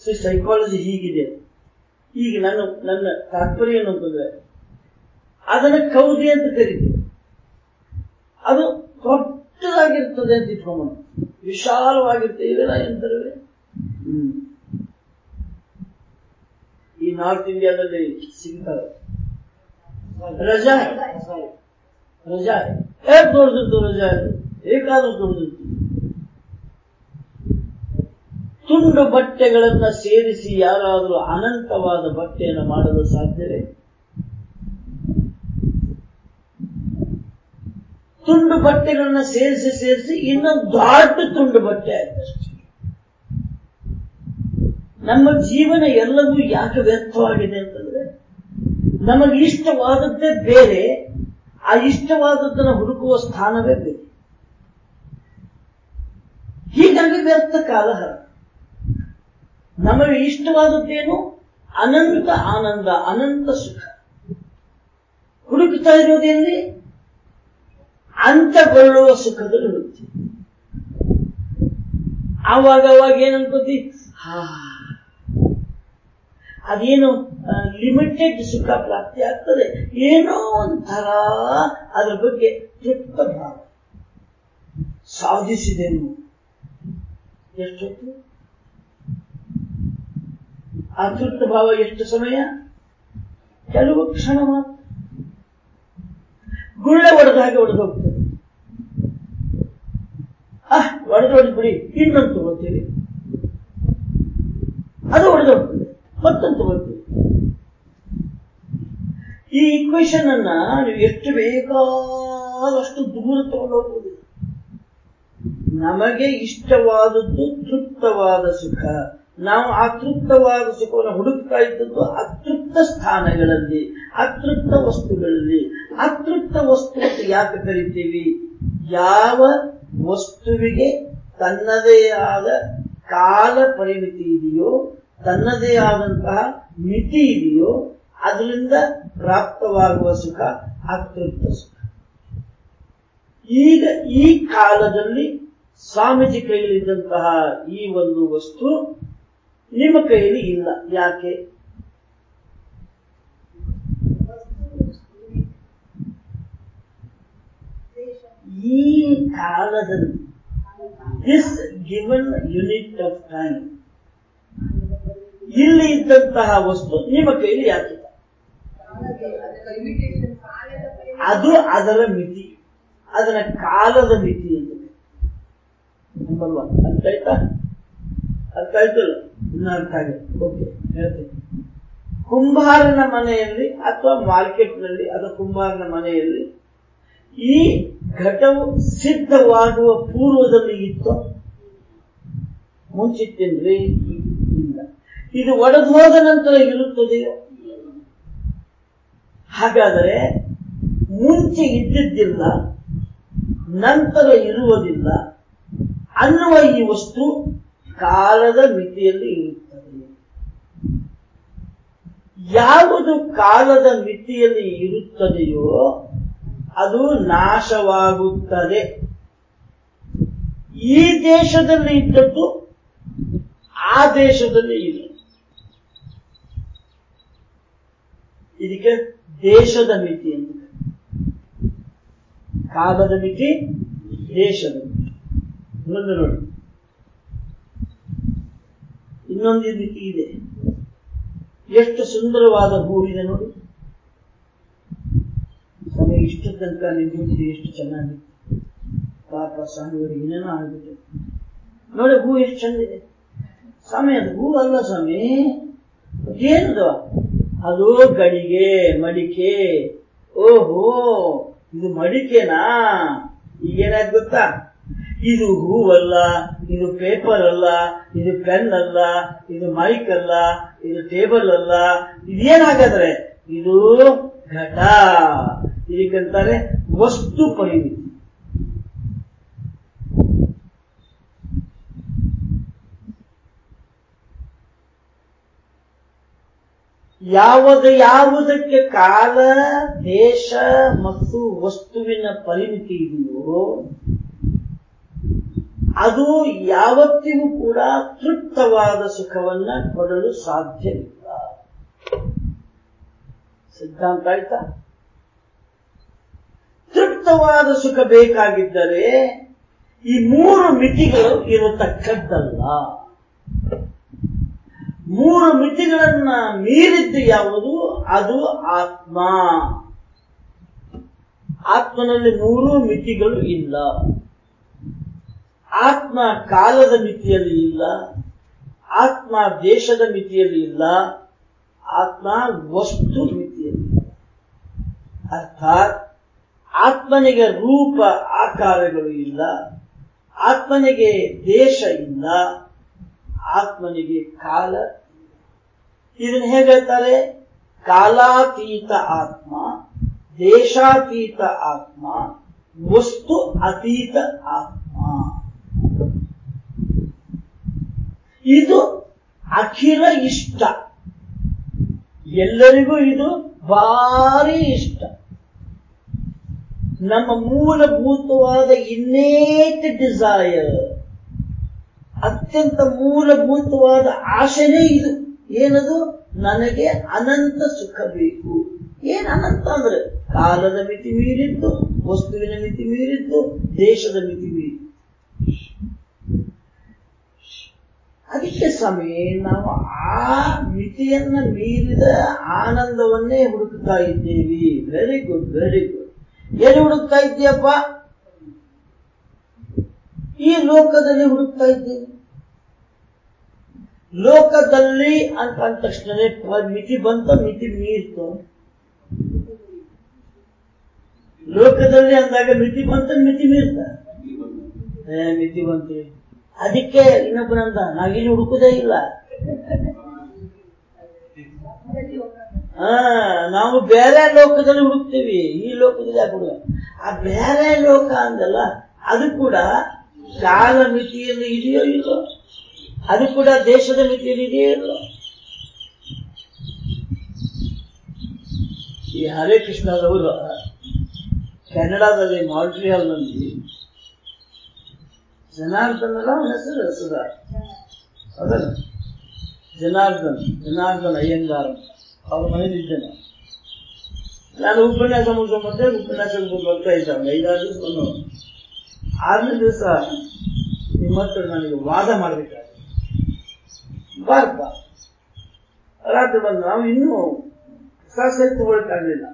ಸೊ ಸೈಕಾಲಜಿ ಹೀಗಿದೆ. ಈಗ ನನ್ನ ನನ್ನ ತಾತ್ಪರ್ಯ ಅಂತಂದ್ರೆ, ಅದನ್ನ ಕೌದಿ ಅಂತ ಕರೀತೀವಿ ಅದು ದೊಡ್ಡದಾಗಿರ್ತದೆ ಅಂತ ಇಟ್ಕೊಂಬ ವಿಶಾಲವಾಗಿರ್ತದೆ ಇವೆಲ್ಲ ಎಂತರವೇ ಹ್ಮ್. ಈ ನಾರ್ತ್ ಇಂಡಿಯಾದಲ್ಲಿ ಸಿಗ್ತಾರೆ ರಜಾ ರಜಾ ಹೇಗೆ ತೋರಿಸಿತ್ತು ರಜಾ ಬೇಕಾದ್ರೂ ತೋರಿಸಿತ್ತು. ತುಂಡು ಬಟ್ಟೆಗಳನ್ನ ಸೇರಿಸಿ ಯಾರಾದರೂ ಅನಂತವಾದ ಬಟ್ಟೆಯನ್ನು ಮಾಡಲು ಸಾಧ್ಯವೇ? ತುಂಡು ಬಟ್ಟೆಗಳನ್ನ ಸೇರಿಸಿ ಸೇರಿಸಿ ಇನ್ನೊಂದು ದೊಡ್ಡ ತುಂಡು ಬಟ್ಟೆ. ಆಯ್ತಷ್ಟೇ ನಮ್ಮ ಜೀವನ ಎಲ್ಲವೂ ಯಾಕೆ ವ್ಯರ್ಥವಾಗಿದೆ ಅಂತಂದ್ರೆ, ನಮಗೆ ಇಷ್ಟವಾದದ್ದೇ ಬೇರೆ, ಆ ಇಷ್ಟವಾದದ್ದನ್ನು ಹುಡುಕುವ ಸ್ಥಾನವೇ ಬೇರೆ. ಹೀಗಾಗಿ ವ್ಯರ್ಥ ಕಾಲ ನಮಗೆ ಇಷ್ಟವಾದದ್ದೇನು? ಅನಂತ ಆನಂದ, ಅನಂತ ಸುಖ. ಹುಡುಕ್ತಾ ಇರೋದೆಲ್ಲಿ ಅಂತಗೊಳ್ಳುವ ಸುಖದಲ್ಲಿ ಹೋಗ್ತೀವಿ ಆವಾಗ ಅವಾಗ ಏನ್ ಅನ್ಕೋತಿ ಹಾ. ಅದೇನು ಲಿಮಿಟೆಡ್ ಸುಖ ಪ್ರಾಪ್ತಿ ಆಗ್ತದೆ. ಏನೋ ಒಂಥರ ಅದ್ರ ಬಗ್ಗೆ ತೃಪ್ತ ಭಾವ. ಸಾಧಿಸಿದೆನು. ಎಷ್ಟೊತ್ತು ಆ ತೃಪ್ತ ಭಾವ ಎಷ್ಟು ಸಮಯ? ಕೆಲವು ಕ್ಷಣ ಮಾತ್ರ. ಗುಳ್ಳೆ ಒಡೆದ ಹಾಗೆ ಒಡೆದು ಹೋಗ್ತದೆ. ಆ, ಒಡೆದು ಒಡೆದು ಬಿಡಿ. ಇನ್ನೊಂದು ತಗೊಳ್ತೀವಿ ಅದು ಒಡೆದು ಹೋಗ್ತದೆ. ಮತ್ತೊಂದು ತಗೊಳ್ತೀವಿ ಈ ಇಕ್ವೇಶನ್ ಅನ್ನ ನೀವು ಎಷ್ಟು ಬೇಕಾದಷ್ಟು ದೂರ ತಗೊಂಡು ಹೋಗ್ಬೋದು ನಮಗೆ ಇಷ್ಟವಾದದ್ದು ತೃಪ್ತವಾದ ಸುಖ. ನಾವು ಸುಖವನ್ನು ಹುಡುಕ್ತಾ ಇದ್ದದ್ದು ಅತೃಪ್ತ ಸ್ಥಾನಗಳಲ್ಲಿ, ಅತೃಪ್ತ ವಸ್ತುಗಳಲ್ಲಿ. ಅತೃಪ್ತ ವಸ್ತು ಅಂತ ಯಾಕೆ ಕರಿತೀವಿ? ಯಾವ ವಸ್ತುವಿಗೆ ತನ್ನದೇ ಆದ ಕಾಲ ಪರಿಮಿತಿ ಇದೆಯೋ, ತನ್ನದೇ ಆದಂತಹ ಮಿತಿ ಇದೆಯೋ, ಅದರಿಂದ ಪ್ರಾಪ್ತವಾಗುವ ಸುಖ ಅತೃಪ್ತ ಸುಖ. ಈಗ ಈ ಕಾಲದಲ್ಲಿ ಸ್ವಾಮೀಜಿ ಕೈಯಲ್ಲಿದ್ದಂತಹ ಈ ಒಂದು ವಸ್ತು ನಿಮ್ಮ ಕೈಯಲ್ಲಿ ಇಲ್ಲ. ಯಾಕೆ? ಈ ಕಾಲದಲ್ಲಿ this given unit of time ಇಲ್ಲಿ ಇದ್ದಂತಹ ವಸ್ತು ನಿಮ್ಮ ಕೈಯಲ್ಲಿ ಯಾಕಿಲ್ಲ ಅದು ಅದರ ಮಿತಿ. ಅದರ ಕಾಲದ ಮಿತಿ ಅಂತ ನಂಬರ್ ಒನ್ ಅರ್ಥ ಆಯ್ತಾ? ಅರ್ಥ ಆಯ್ತಲ್ಲ? ಇನ್ನ ಅರ್ಥ ಓಕೆ ಕುಂಬಾರನ ಮನೆಯಲ್ಲಿ ಅಥವಾ ಮಾರ್ಕೆಟ್ನಲ್ಲಿ ಅಥವಾ ಕುಂಬಾರನ ಮನೆಯಲ್ಲಿ ಈ ಘಟವು ಸಿದ್ಧವಾಗುವ ಪೂರ್ವದಲ್ಲಿ ಇತ್ತು. ಮುಂಚಿತ್ತೇನ್ರಿ ಇದು ಒಡೆದು ಹೋದ ನಂತರ ಇರುತ್ತದೆಯೋ? ಹಾಗಾದರೆ ಮುಂಚೆ ಇದ್ದಿದ್ದಿಲ್ಲ, ನಂತರ ಇರುವುದಿಲ್ಲ ಅನ್ನುವ ಈ ವಸ್ತು ಕಾಲದ ಮಿತಿಯಲ್ಲಿ ಇರುತ್ತದೆ. ಯಾವುದು ಕಾಲದ ಮಿತಿಯಲ್ಲಿ ಇರುತ್ತದೆಯೋ ಅದು ನಾಶವಾಗುತ್ತದೆ. ಈ ದೇಶದಲ್ಲಿ ಇದ್ದದ್ದು ಆ ದೇಶದಲ್ಲಿ ಇಲ್ಲ. ಇದಕ್ಕೆ ದೇಶದ ಮಿತಿ ಅಂತ ಕಾಲದ ಮಿತಿ ದೇಶದ ಇನ್ನೊಂದು ನೋಡಿ. ಇನ್ನೊಂದು ರೀತಿ ಇದೆ ಎಷ್ಟು ಸುಂದರವಾದ ಹೂ ಇದೆ ನೋಡಿ. ಸಮಯ ಇಷ್ಟು ತನಕ ನಿಂತಿದೆ ಎಷ್ಟು ಚೆನ್ನಾಗಿತ್ತು ಪಾಪ ಸಾಮಿಯವರು ಏನೇನೋ ಆಗುತ್ತೆ ನೋಡಿ, ಹೂ ಎಷ್ಟು ಚಂದಿದೆ. ಸಮಯ ಅದು ಹೂ ಅಲ್ಲ ಸ್ವಾಮಿ. ಏನದು ಅದು ಗಡಿಗೆ, ಮಡಿಕೆ. ಓಹೋ, ಇದು ಮಡಿಕೆನಾ? ಈಗೇನಾಯ್ತು ಗೊತ್ತಾ? ಇದು ಹೂವಲ್ಲ, ಇದು ಪೇಪರ್ ಅಲ್ಲ, ಇದು ಪೆನ್ ಅಲ್ಲ, ಇದು ಮೈಕ್ ಅಲ್ಲ, ಇದು ಟೇಬಲ್ ಅಲ್ಲ. ಇದೇನಾಗಾದ್ರೆ? ಇದು ಘಟ. ಇದಕ್ಕಂತಾರೆ ವಸ್ತು ಪರಿಮಿತಿ ಯಾವುದು ಯಾವುದಕ್ಕೆ ಕಾಲ, ದೇಶ ಮತ್ತು ವಸ್ತುವಿನ ಪರಿಮಿತಿ ಇದೆಯೋ ಅದು ಯಾವತ್ತಿಗೂ ಕೂಡ ತೃಪ್ತವಾದ ಸುಖವನ್ನ ಕೊಡಲು ಸಾಧ್ಯವಿಲ್ಲ. ಸಿದ್ಧಾಂತ ಆಯ್ತಾ ತೃಪ್ತವಾದ ಸುಖ ಬೇಕಾಗಿದ್ದರೆ ಈ ಮೂರು ಮಿತಿಗಳು ಇರತಕ್ಕದ್ದಲ್ಲ. ಮೂರು ಮಿತಿಗಳನ್ನ ಮೀರಿದ್ದು ಯಾವುದು? ಅದು ಆತ್ಮ. ಆತ್ಮನಲ್ಲಿ ಮೂರು ಮಿತಿಗಳು ಇಲ್ಲ. ಆತ್ಮ ಕಾಲದ ಮಿತಿಯಲ್ಲಿ ಇಲ್ಲ, ಆತ್ಮ ದೇಶದ ಮಿತಿಯಲ್ಲಿ ಇಲ್ಲ, ಆತ್ಮ ವಸ್ತು ಮಿತಿಯಲ್ಲಿ ಅರ್ಥಾತ್ ಆತ್ಮನಿಗೆ ರೂಪ ಆಕಾರಗಳು ಇಲ್ಲ, ಆತ್ಮನಿಗೆ ದೇಶ ಇಲ್ಲ, ಆತ್ಮನಿಗೆ ಕಾಲ ಇದನ್ನು ಹೇಗೆ ಹೇಳ್ತಾರೆ? ಕಾಲಾತೀತ ಆತ್ಮ, ದೇಶಾತೀತ ಆತ್ಮ, ವಸ್ತು ಅತೀತ ಆತ್ಮ. ಇದು ಅಖಿಲ ಇಷ್ಟ. ಎಲ್ಲರಿಗೂ ಇದು ಭಾರಿ ಇಷ್ಟ. ನಮ್ಮ ಮೂಲಭೂತವಾದ ಇನ್ನೇಟ್ ಡಿಸೈರ್ ಅತ್ಯಂತ ಮೂಲಭೂತವಾದ ಆಶೆನೇ ಇದು. ಏನದು? ನನಗೆ ಅನಂತ ಸುಖ ಬೇಕು. ಏನ್ ಅನಂತ ಅಂದ್ರೆ ಕಾಲದ ಮಿತಿ ಮೀರಿದ್ದು, ವಸ್ತುವಿನ ಮಿತಿ ಮೀರಿದ್ದು, ದೇಶದ ಮಿತಿ ಮೀರಿದ್ದು. ಅದಕ್ಕೆ ಸ್ವಾಮಿ ನಾವು ಆ ಮಿತಿಯನ್ನ ಮೀರಿದ ಆನಂದವನ್ನೇ ಹುಡುಕ್ತಾ ಇದ್ದೀವಿ. ವೆರಿ ಗುಡ್ ವೆರಿ ಗುಡ್ ಎಲ್ಲಿ ಹುಡುಕ್ತಾ ಇದ್ದೀಯಪ್ಪ? ಈ ಲೋಕದಲ್ಲಿ ಹುಡುಕ್ತಾ ಇದ್ದೀವಿ. ಲೋಕದಲ್ಲಿ ಅಂತ ಅಂದ ತಕ್ಷಣ ಮಿತಿ ಬಂತ, ಮಿತಿ ಮೀರ್ತು. ಲೋಕದಲ್ಲಿ ಅಂದಾಗ ಮಿತಿ ಬಂತ, ಮಿತಿ ಮೀರ್ತ? ಮಿತಿ ಬಂತು. ಅದಕ್ಕೆ ಇನ್ನೊಬ್ಬನಂದ ನಾವಿಲ್ಲಿ ಹುಡುಕುದೇ ಇಲ್ಲ. ಹಾ, ನಾವು ಬೇರೆ ಲೋಕದಲ್ಲಿ ಹುಡುಕ್ತೀವಿ, ಈ ಲೋಕದಲ್ಲಿ ಹುಡುಗ ಆ ಬೇರೆ ಲೋಕ ಅಂದಲ್ಲ, ಅದು ಕೂಡ ಕಾಲ ಮಿತಿಯಲ್ಲಿ ಇದೆಯೋ ಇಲ್ಲೋ? ಅದು ಕೂಡ ದೇಶದ ಮಿತಿಯಲ್ಲಿ ಇದೆಯೋ ಇಲ್ಲೋ? ಈ ಹರೇ ಕೃಷ್ಣದವರು ಕೆನಡಾದಲ್ಲಿ ಮಾಂಟ್ರಿಯಲ್ನಲ್ಲಿ ಜನಾರ್ದನ್ ಅಲ್ಲ ಅವನ ಹೆಸರು ಸುಧಾ ಹೌದಲ್ಲ ಜನಾರ್ದನ್ ಜನಾರ್ದನ್ ಅಯ್ಯಂಗಾರ್ ಅವ್ರ ಮನೇಲಿ ಇದ್ದೇನೆ ನಾನು ಉಪನ್ಯಾಸ ಮುಗಿಸ್ಕೊಂಡ್ಬಂದೆ ಉಪನ್ಯಾಸಕ್ಕೆ ಬರ್ತಾ ಇದ್ದ ಒಂದು ಐದಾರು ದಿವಸ ಬಂದು ಆರನೇ ದಿವಸ ನಿಮ್ಮ ಹತ್ರ ನನಗೆ ವಾದ ಮಾಡಬೇಕಾದ್ರೆ ಬಾರಪ್ಪ. ರಾತ್ರಿ ಬಂದು ನಾವು ಇನ್ನೂ ಸರಿ ತಗೊಳಕ್ಕಾಗಲಿಲ್ಲ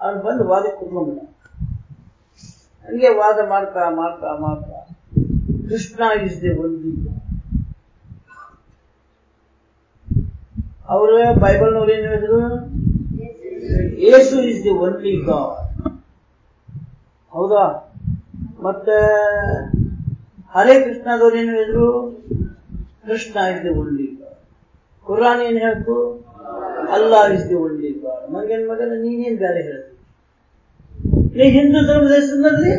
ಅವ್ನು ಬಂದು ವಾದಕ್ಕೆ ಕುತ್ಕೊಂಡ್ಬಿಟ್ಟ ಹಂಗೆ ವಾದ ಮಾಡ್ತಾ ಮಾಡ್ತಾ ಮಾಡ್ತಾ. ಕೃಷ್ಣ ಇಸ್ ದಿ ಒಂದು ಅವರು ಬೈಬಲ್ನವ್ರು ಏನ್ ಹೇಳಿದ್ರು? Yesu is the only God ಹೌದಾ? ಮತ್ತೆ ಹರೇ ಕೃಷ್ಣದವ್ರು ಏನ್ ಹೇಳಿದ್ರು? Krishna is the only God Quran ಏನ್ ಹೇಳ್ತು? ಅಲ್ಲಾ ಇಸ್ ದಿ ಒನ್ಲಿ ಗಾಡ್ ಏನ್ ಮಗನ, ನೀನೇನ್ ಬೇರೆ ಹೇಳ್ತಿ? ನೀ ಹಿಂದೂ ಧರ್ಮದ ಹೆಸರಿನಲ್ಲಿ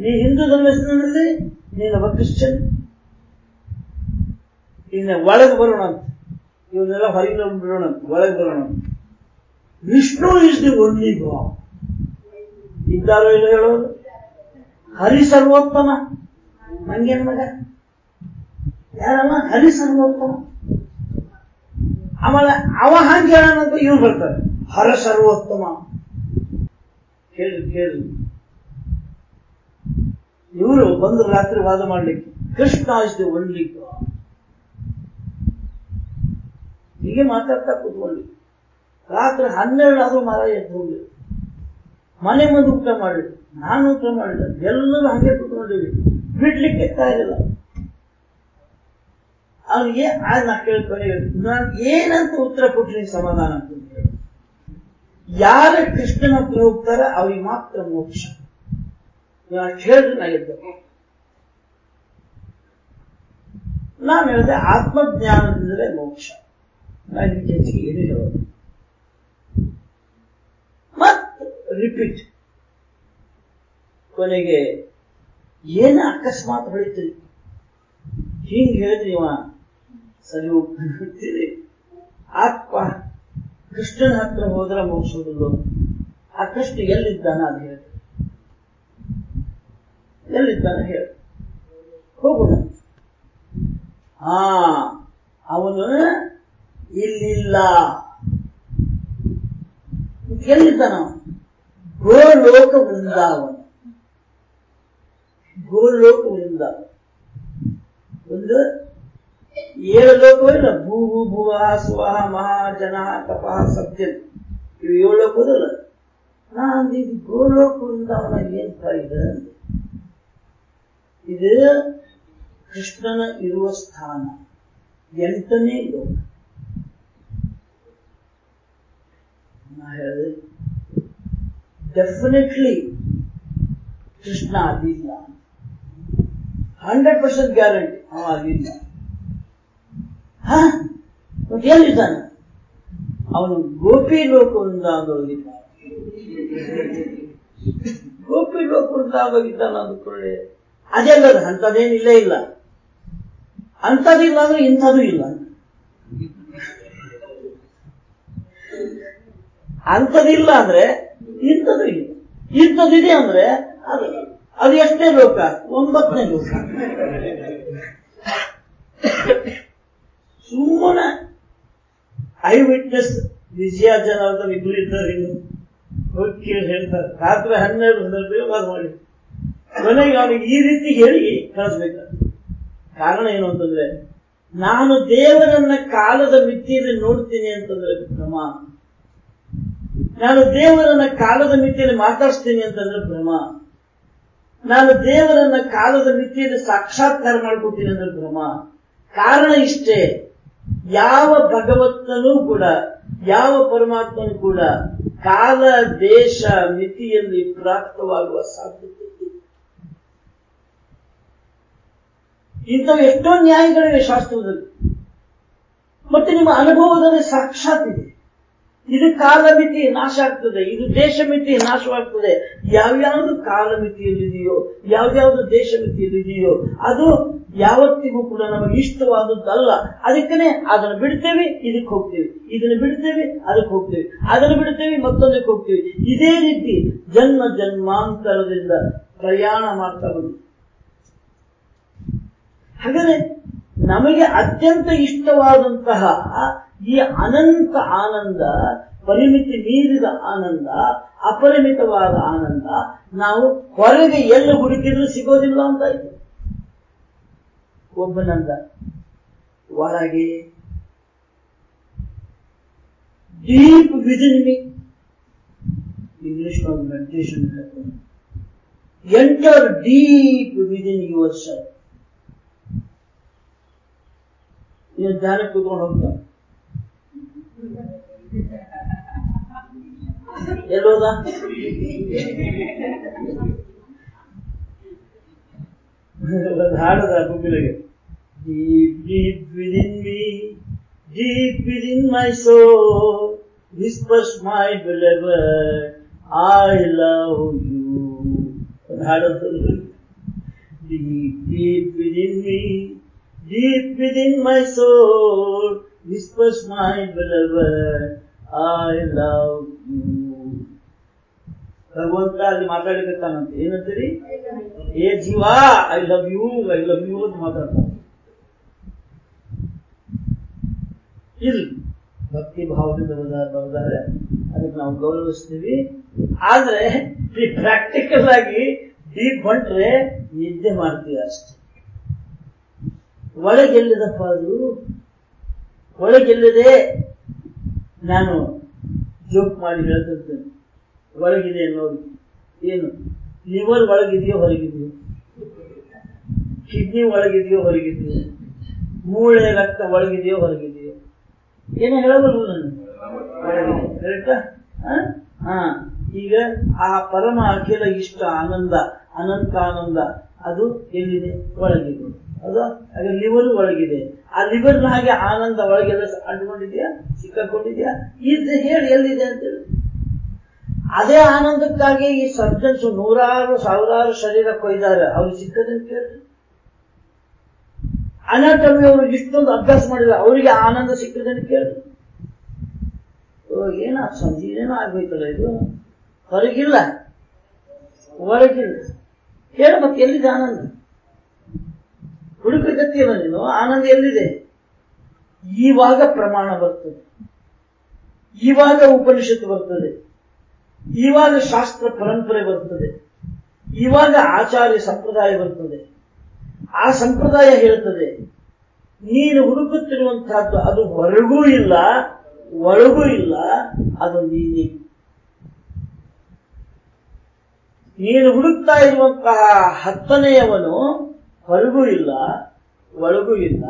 ನೀ ಹಿಂದೂ ಧರ್ಮದ ಹೆಸರಿನಲ್ಲಿ ನೀನೊಬ್ಬ ಕ್ರಿಶ್ಚಿಯನ್. ಇನ್ನ ಒಳಗೆ ಬರೋಣ ಅಂತ. ಇವನ್ನೆಲ್ಲ ಹೊರಗೆ ಬಿಡೋಣ ಅಂತ. ಒಳಗೆ ಬರೋಣ ಅಂತ. Vishnu is the only God ಇದ್ದಾರೋ ಇಲ್ಲ ಹೇಳೋದು? ಹರಿ ಸರ್ವೋತ್ತಮ. ನಂಗೇನ್ ಮಗ? ಯಾರಲ್ಲ ಹರಿ ಸರ್ವೋತ್ತಮ. ಆಮೇಲೆ ಅವ ಹಂಗೆ ಹೇಳೋಣಂತ ಇವ್ರು ಬರ್ತಾರೆ. ಹರ ಸರ್ವೋತ್ತಮ. ಕೇಳಿ ಕೇಳಿ. ಇವರು ಬಂದು ರಾತ್ರಿ ವಾದ ಮಾಡ್ಲಿಕ್ಕೆ. ಕೃಷ್ಣ ಇಸ್ ದಿ ಹೀಗೆ ಮಾತಾಡ್ತಾ ಕೂತ್ಕೊಳ್ಳಿ. ರಾತ್ರಿ ಹನ್ನೆರಡು ಆದ್ರೂ ಮರ ಎದ್ದು ಹೋಗ್ಲಿ. ಮನೆ ಮುಂದೆ ಊಟ ಮಾಡಿದ್ರು ನಾನು ಊಟ ಮಾಡಿಲ್ಲ ಎಲ್ಲರೂ ಹಾಗೆ ಕೂತ್ಕೊಂಡಿವಿ ಬಿಡ್ಲಿಕ್ಕೆ ಇರಲಿಲ್ಲ ಅವನಿಗೆ ಆ, ನಾ ಕೇಳ್ಕೊಂಡು ನಾನು ಏನಂತ ಉತ್ತರ ಕೊಟ್ರಿ ಸಮಾಧಾನ ಅಂತ ಯಾರ ಕೃಷ್ಣನ ಹತ್ರ ಹೋಗ್ತಾರ ಅವ್ರಿಗೆ ಮಾತ್ರ ಮೋಕ್ಷ. ನಾನು ಹೇಳಿದ್ರೆ ನಾ ಎದ್ದ ನಾನು ಹೇಳಿದೆ ಆತ್ಮಜ್ಞಾನದಿಂದಲೇ ಮೋಕ್ಷ. ನಾನು ಹೆಚ್ಚಿಗೆ ಏನು ಹೇಳೋದು ಮತ್ ರಿಪೀಟ್ ಕೊನೆಗೆ ಏನು ಅಕಸ್ಮಾತ್ ಹೊಳಿತು, ಹಿಂಗೆ ಹೇಳಿದ್ರಿ ಇವ ಸರಿ ಹೋಗ್ತೀರಿ ಆತ್ಮ ಕೃಷ್ಣನ ಹತ್ರ ಹೋದ್ರೆ ಮೋಕ್ಷ ಆ ಕೃಷ್ಣ ಎಲ್ಲಿದ್ದಾನ ಅದು ಹೇಳಿ ಎಲ್ಲಿದ್ದಾನ ಹೇಳ. ಹೋಗೋಣ. ಹಾ, ಅವನು ಇಲ್ಲಿಲ್ಲ. ಎಲ್ಲಿದ್ದಾನ ಗೋಲೋಕ ವೃಂದಾವನ ಗೋಲೋಕ ವೃಂದಾವನ ಒಂದು ಏಳು ಲೋಕವಿಲ್ಲ ಭೂ ಭುವ, ಸ್ವ ಮಹಾ ಜನ ತಪಃ ಸತ್ಯನ್ ಇವು ಏಳು ಲೋಕದಲ್ಲ ನಾನು ಇದು ಗೋಲೋಕ ವೃಂದಾವನ ಏನ್ ಇದೆ ಇದು ಕೃಷ್ಣನ ಇರುವ ಸ್ಥಾನ. ಎಂಟನೇ ಲೋಕ. ನಾ ಹೇಳಿದೆ ಡೆಫಿನೆಟ್ಲಿ ಕೃಷ್ಣ ಆಗಿಲ್ಲ. ಹಂಡ್ರೆಡ್ ಪರ್ಸೆಂಟ್ ಗ್ಯಾರಂಟಿ ಅವ ಆಗಿಲ್ಲ. ಎಲ್ಲಿದ್ದಾನೆ? ಅವನು ಗೋಪಿ ಲೋಕದಿಂದ ಆಗೋಗಿದ್ದ ಗೋಪಿ ಲೋಕವೊಂದಾಗೋಗಿದ್ದಾನೆ ಅಂದ್ಕೊಳ್ಳಿ. ಅದೆಲ್ಲದ, ಅಂಥದ್ದೇನು ಇಲ್ಲೇ ಇಲ್ಲ. ಅಂಥದ್ದಿಲ್ಲ ಅಂದ್ರೆ ಇಂಥದ್ದು ಇಲ್ಲ. ಅಂಥದಿಲ್ಲ ಅಂದ್ರೆ ಇಂಥದ್ದು ಇಲ್ಲ. ಇಂಥದ್ದಿದೆ ಅಂದ್ರೆ ಅದು ಅದು ಎಷ್ಟೇ ಲೋಕ, ಒಂಬತ್ತನೇ ಲೋಕ. ಸುಮ್ಮನೆ ಐ ವಿಟ್ನೆಸ್ ವಿಜಯ ಜನಾರ್ದನ್ ಇಬ್ಬರು ಇದ್ದಾರೆ ಇನ್ನು ಹೋಗಿ ಕೇಳಿ ಹೇಳ್ತಾರೆ. ರಾತ್ರಿ ಹನ್ನೆರಡು ಹನ್ನೆರಡು ವಾದ ಮಾಡಿ ಕೊನೆಗೆ ಅವನಿಗೆ ಈ ರೀತಿ ಹೇಳಿ ಕಳಿಸ್ಬೇಕು. ಕಾರಣ ಏನು ಅಂತಂದ್ರೆ, ನಾನು ದೇವರನ್ನ ಕಾಲದ ಮಿತಿಯಲ್ಲಿ ನೋಡ್ತೀನಿ ಅಂತಂದ್ರೆ ಭ್ರಮ. ನಾನು ದೇವರನ್ನ ಕಾಲದ ಮಿತಿಯಲ್ಲಿ ಮಾತಾಡಿಸ್ತೀನಿ ಅಂತಂದ್ರೆ ಭ್ರಮ. ನಾನು ದೇವರನ್ನ ಕಾಲದ ಮಿತಿಯಲ್ಲಿ ಸಾಕ್ಷಾತ್ಕಾರ ಮಾಡ್ಕೊತೀನಿ ಅಂದ್ರೆ ಭ್ರಮ. ಕಾರಣ ಇಷ್ಟೇ, ಯಾವ ಭಗವಂತನೂ ಕೂಡ, ಯಾವ ಪರಮಾತ್ಮನೂ ಕೂಡ ಕಾಲ, ದೇಶ, ಮಿತಿಯಲ್ಲಿ ಪ್ರಾಪ್ತವಾಗುವ ಸಾಧ್ಯತೆ ಇಂಥವು ಎಷ್ಟೋ ನ್ಯಾಯಗಳಿವೆ ಶಾಸ್ತ್ರದಲ್ಲಿ ಮತ್ತೆ ನಿಮ್ಮ ಅನುಭವದಲ್ಲಿ ಸಾಕ್ಷಾತ್ ಇದೆ. ಇದು ಕಾಲಮಿತಿ ನಾಶ ಆಗ್ತದೆ. ಇದು ದೇಶಮಿತಿ ನಾಶವಾಗ್ತದೆ. ಯಾವ್ಯಾವುದು ಕಾಲಮಿತಿಯಲ್ಲಿದೆಯೋ, ಯಾವ್ಯಾವ್ದು ದೇಶಮಿತಿಯಲ್ಲಿದೆಯೋ, ಅದು ಯಾವತ್ತಿಗೂ ಕೂಡ ನಮಗೆ ಇಷ್ಟವಾದದ್ದಲ್ಲ. ಅದಕ್ಕನೆ ಅದನ್ನು ಬಿಡ್ತೇವೆ, ಇದಕ್ಕೆ ಹೋಗ್ತೇವೆ. ಇದನ್ನು ಬಿಡ್ತೇವೆ, ಅದಕ್ಕೆ ಹೋಗ್ತೇವೆ. ಅದನ್ನು ಬಿಡ್ತೇವೆ, ಮತ್ತೊಂದಕ್ಕೆ ಹೋಗ್ತೇವೆ. ಇದೇ ರೀತಿ ಜನ್ಮ ಜನ್ಮಾಂತರದಿಂದ ಪ್ರಯಾಣ ಮಾಡ್ತಾ ಬಂದು ಹಾಗಾದ್ರೆ ನಮಗೆ ಅತ್ಯಂತ ಇಷ್ಟವಾದಂತಹ ಈ ಅನಂತ ಆನಂದ, ಪರಿಮಿತಿ ಮೀರಿದ ಆನಂದ, ಅಪರಿಮಿತವಾದ ಆನಂದ ನಾವು ಹೊರಗೆ ಎಲ್ಲ ಹುಡುಕಿದ್ರು ಸಿಗೋದಿಲ್ಲ ಅಂತ ಆಯ್ತು ಒಬ್ಬನಂದ ಒಳಗೆ deep within me. English meditation enter deep within yourself ನೀವು ಧ್ಯಾನ ಕೂತ್ಕೊಂಡು ಹೋಗ್ತಾರೆ ಎಲ್ಲೋದ ಹಾಡದ ಗುಬ್ಬಿಲಿಗೆ deep deep within me deep within my soul whispers my beloved I love you ಹಾಡೋದು deep deep within me deep within my soul whispers my beloved, I love you. ಭಗವಂತ ಅಲ್ಲಿ ಮಾತಾಡಬೇಕಂತ ಏನಂತೀರಿ ಏ ಜೀವ I love you I love you ಅಂತ ಮಾತಾಡ್ತಾನೆ ಇಲ್ಲಿ ಭಕ್ತಿ ಭಾವದಿಂದ ಬರ್ತಾರೆ ಅದಕ್ಕೆ ನಾವು ಗೌರವಿಸ್ತೀವಿ. ಆದ್ರೆ ಈ ಪ್ರಾಕ್ಟಿಕಲ್ ಆಗಿ ಡೀಪ್ ಹೊಂಟ್ರೆ ನಿದ್ದೆ ಮಾಡ್ತೀವಿ ಅಷ್ಟೇ. ಒಳಗೆಲ್ಲಿದಪ್ಪ ಅದು ಒಳಗೆಲ್ಲದೆ? ನಾನು ಜೋಕ್ ಮಾಡಿ ಹೇಳ್ತಿರ್ತೇನೆ. ಒಳಗಿದೆ ಅನ್ನೋದು ಏನು? ಲಿವರ್ ಒಳಗಿದೆಯೋ ಹೊರಗಿದೆಯೋ? ಕಿಡ್ನಿ ಒಳಗಿದೆಯೋ ಹೊರಗಿದೆಯೋ? ಮೂಳೆ ರಕ್ತ ಒಳಗಿದೆಯೋ ಹೊರಗಿದೆಯೋ? ಏನು ಹೇಳಬಲ್ವ ನಾನು? ಹಾ? ಈಗ ಆ ಪರಮ ಅಖಿಲ ಇಷ್ಟ ಆನಂದ ಅನಂತ ಆನಂದ ಅದು ಎಲ್ಲಿದೆ? ಒಳಗಿದೆ. ಅದು ಹಾಗೆ ಲಿವರ್ ಒಳಗಿದೆ. ಆ ಲಿವರ್ ಹಾಗೆ ಆನಂದ ಒಳಗೆಲ್ಲ ಅಂಟ್ಕೊಂಡಿದ್ಯಾ? ಸಿಕ್ಕಾಕೊಂಡಿದ್ಯಾ? ಇದು ಹೇಳಿ, ಎಲ್ಲಿದೆ ಅಂತೇಳಿ ಅದೇ ಆನಂದಕ್ಕಾಗಿ ಈ ಸರ್ಜನ್ಸ್ ನೂರಾರು, ಸಾವಿರಾರು ಶರೀರ ಕೊಯ್ದಾರೆ. ಅವ್ರು ಸಿಕ್ಕದಂತ ಕೇಳಿ ಅನಾಟಮಿ ಅವರು ಇಷ್ಟೊಂದು ಅಭ್ಯಾಸ ಮಾಡಿದ್ರೆ ಅವರಿಗೆ ಆನಂದ ಸಿಕ್ಕದಂತ ಕೇಳಿ. ಏನ ಸಂಜೀನೇನೋ ಆಗ್ಬೇಕಲ್ಲ ಇದು? ಹೊರಗಿಲ್ಲ. ಹೊರಗಿಲ್ಲ. ಹೇಳ ಮತ್ತೆ, ಎಲ್ಲಿದೆ ಆನಂದ? ಹುಡುಕಗತ್ತಿಯಲ್ಲ ನೀನು ಆನಂದ ಎಲ್ಲಿದೆ? ಈವಾಗ ಪ್ರಮಾಣ ಬರ್ತದೆ. ಈವಾಗ ಉಪನಿಷತ್ತು ಬರ್ತದೆ. ಈವಾಗ ಶಾಸ್ತ್ರ ಪರಂಪರೆ ಬರ್ತದೆ. ಇವಾಗ ಆಚಾರ್ಯ ಸಂಪ್ರದಾಯ ಬರ್ತದೆ. ಆ ಸಂಪ್ರದಾಯ ಹೇಳ್ತದೆ, ನೀನು ಹುಡುಕುತ್ತಿರುವಂತಹದ್ದು ಅದು ಹೊರಗೂ ಇಲ್ಲ, ಒಳಗೂ ಇಲ್ಲ, ಅದು ನೀನೇ. ನೀನು ಹುಡುಕ್ತಾ ಇರುವಂತಹ ಹತ್ತನೆಯವನು ಹೊರಗೂ ಇಲ್ಲ, ಒಳಗೂ ಇಲ್ಲ.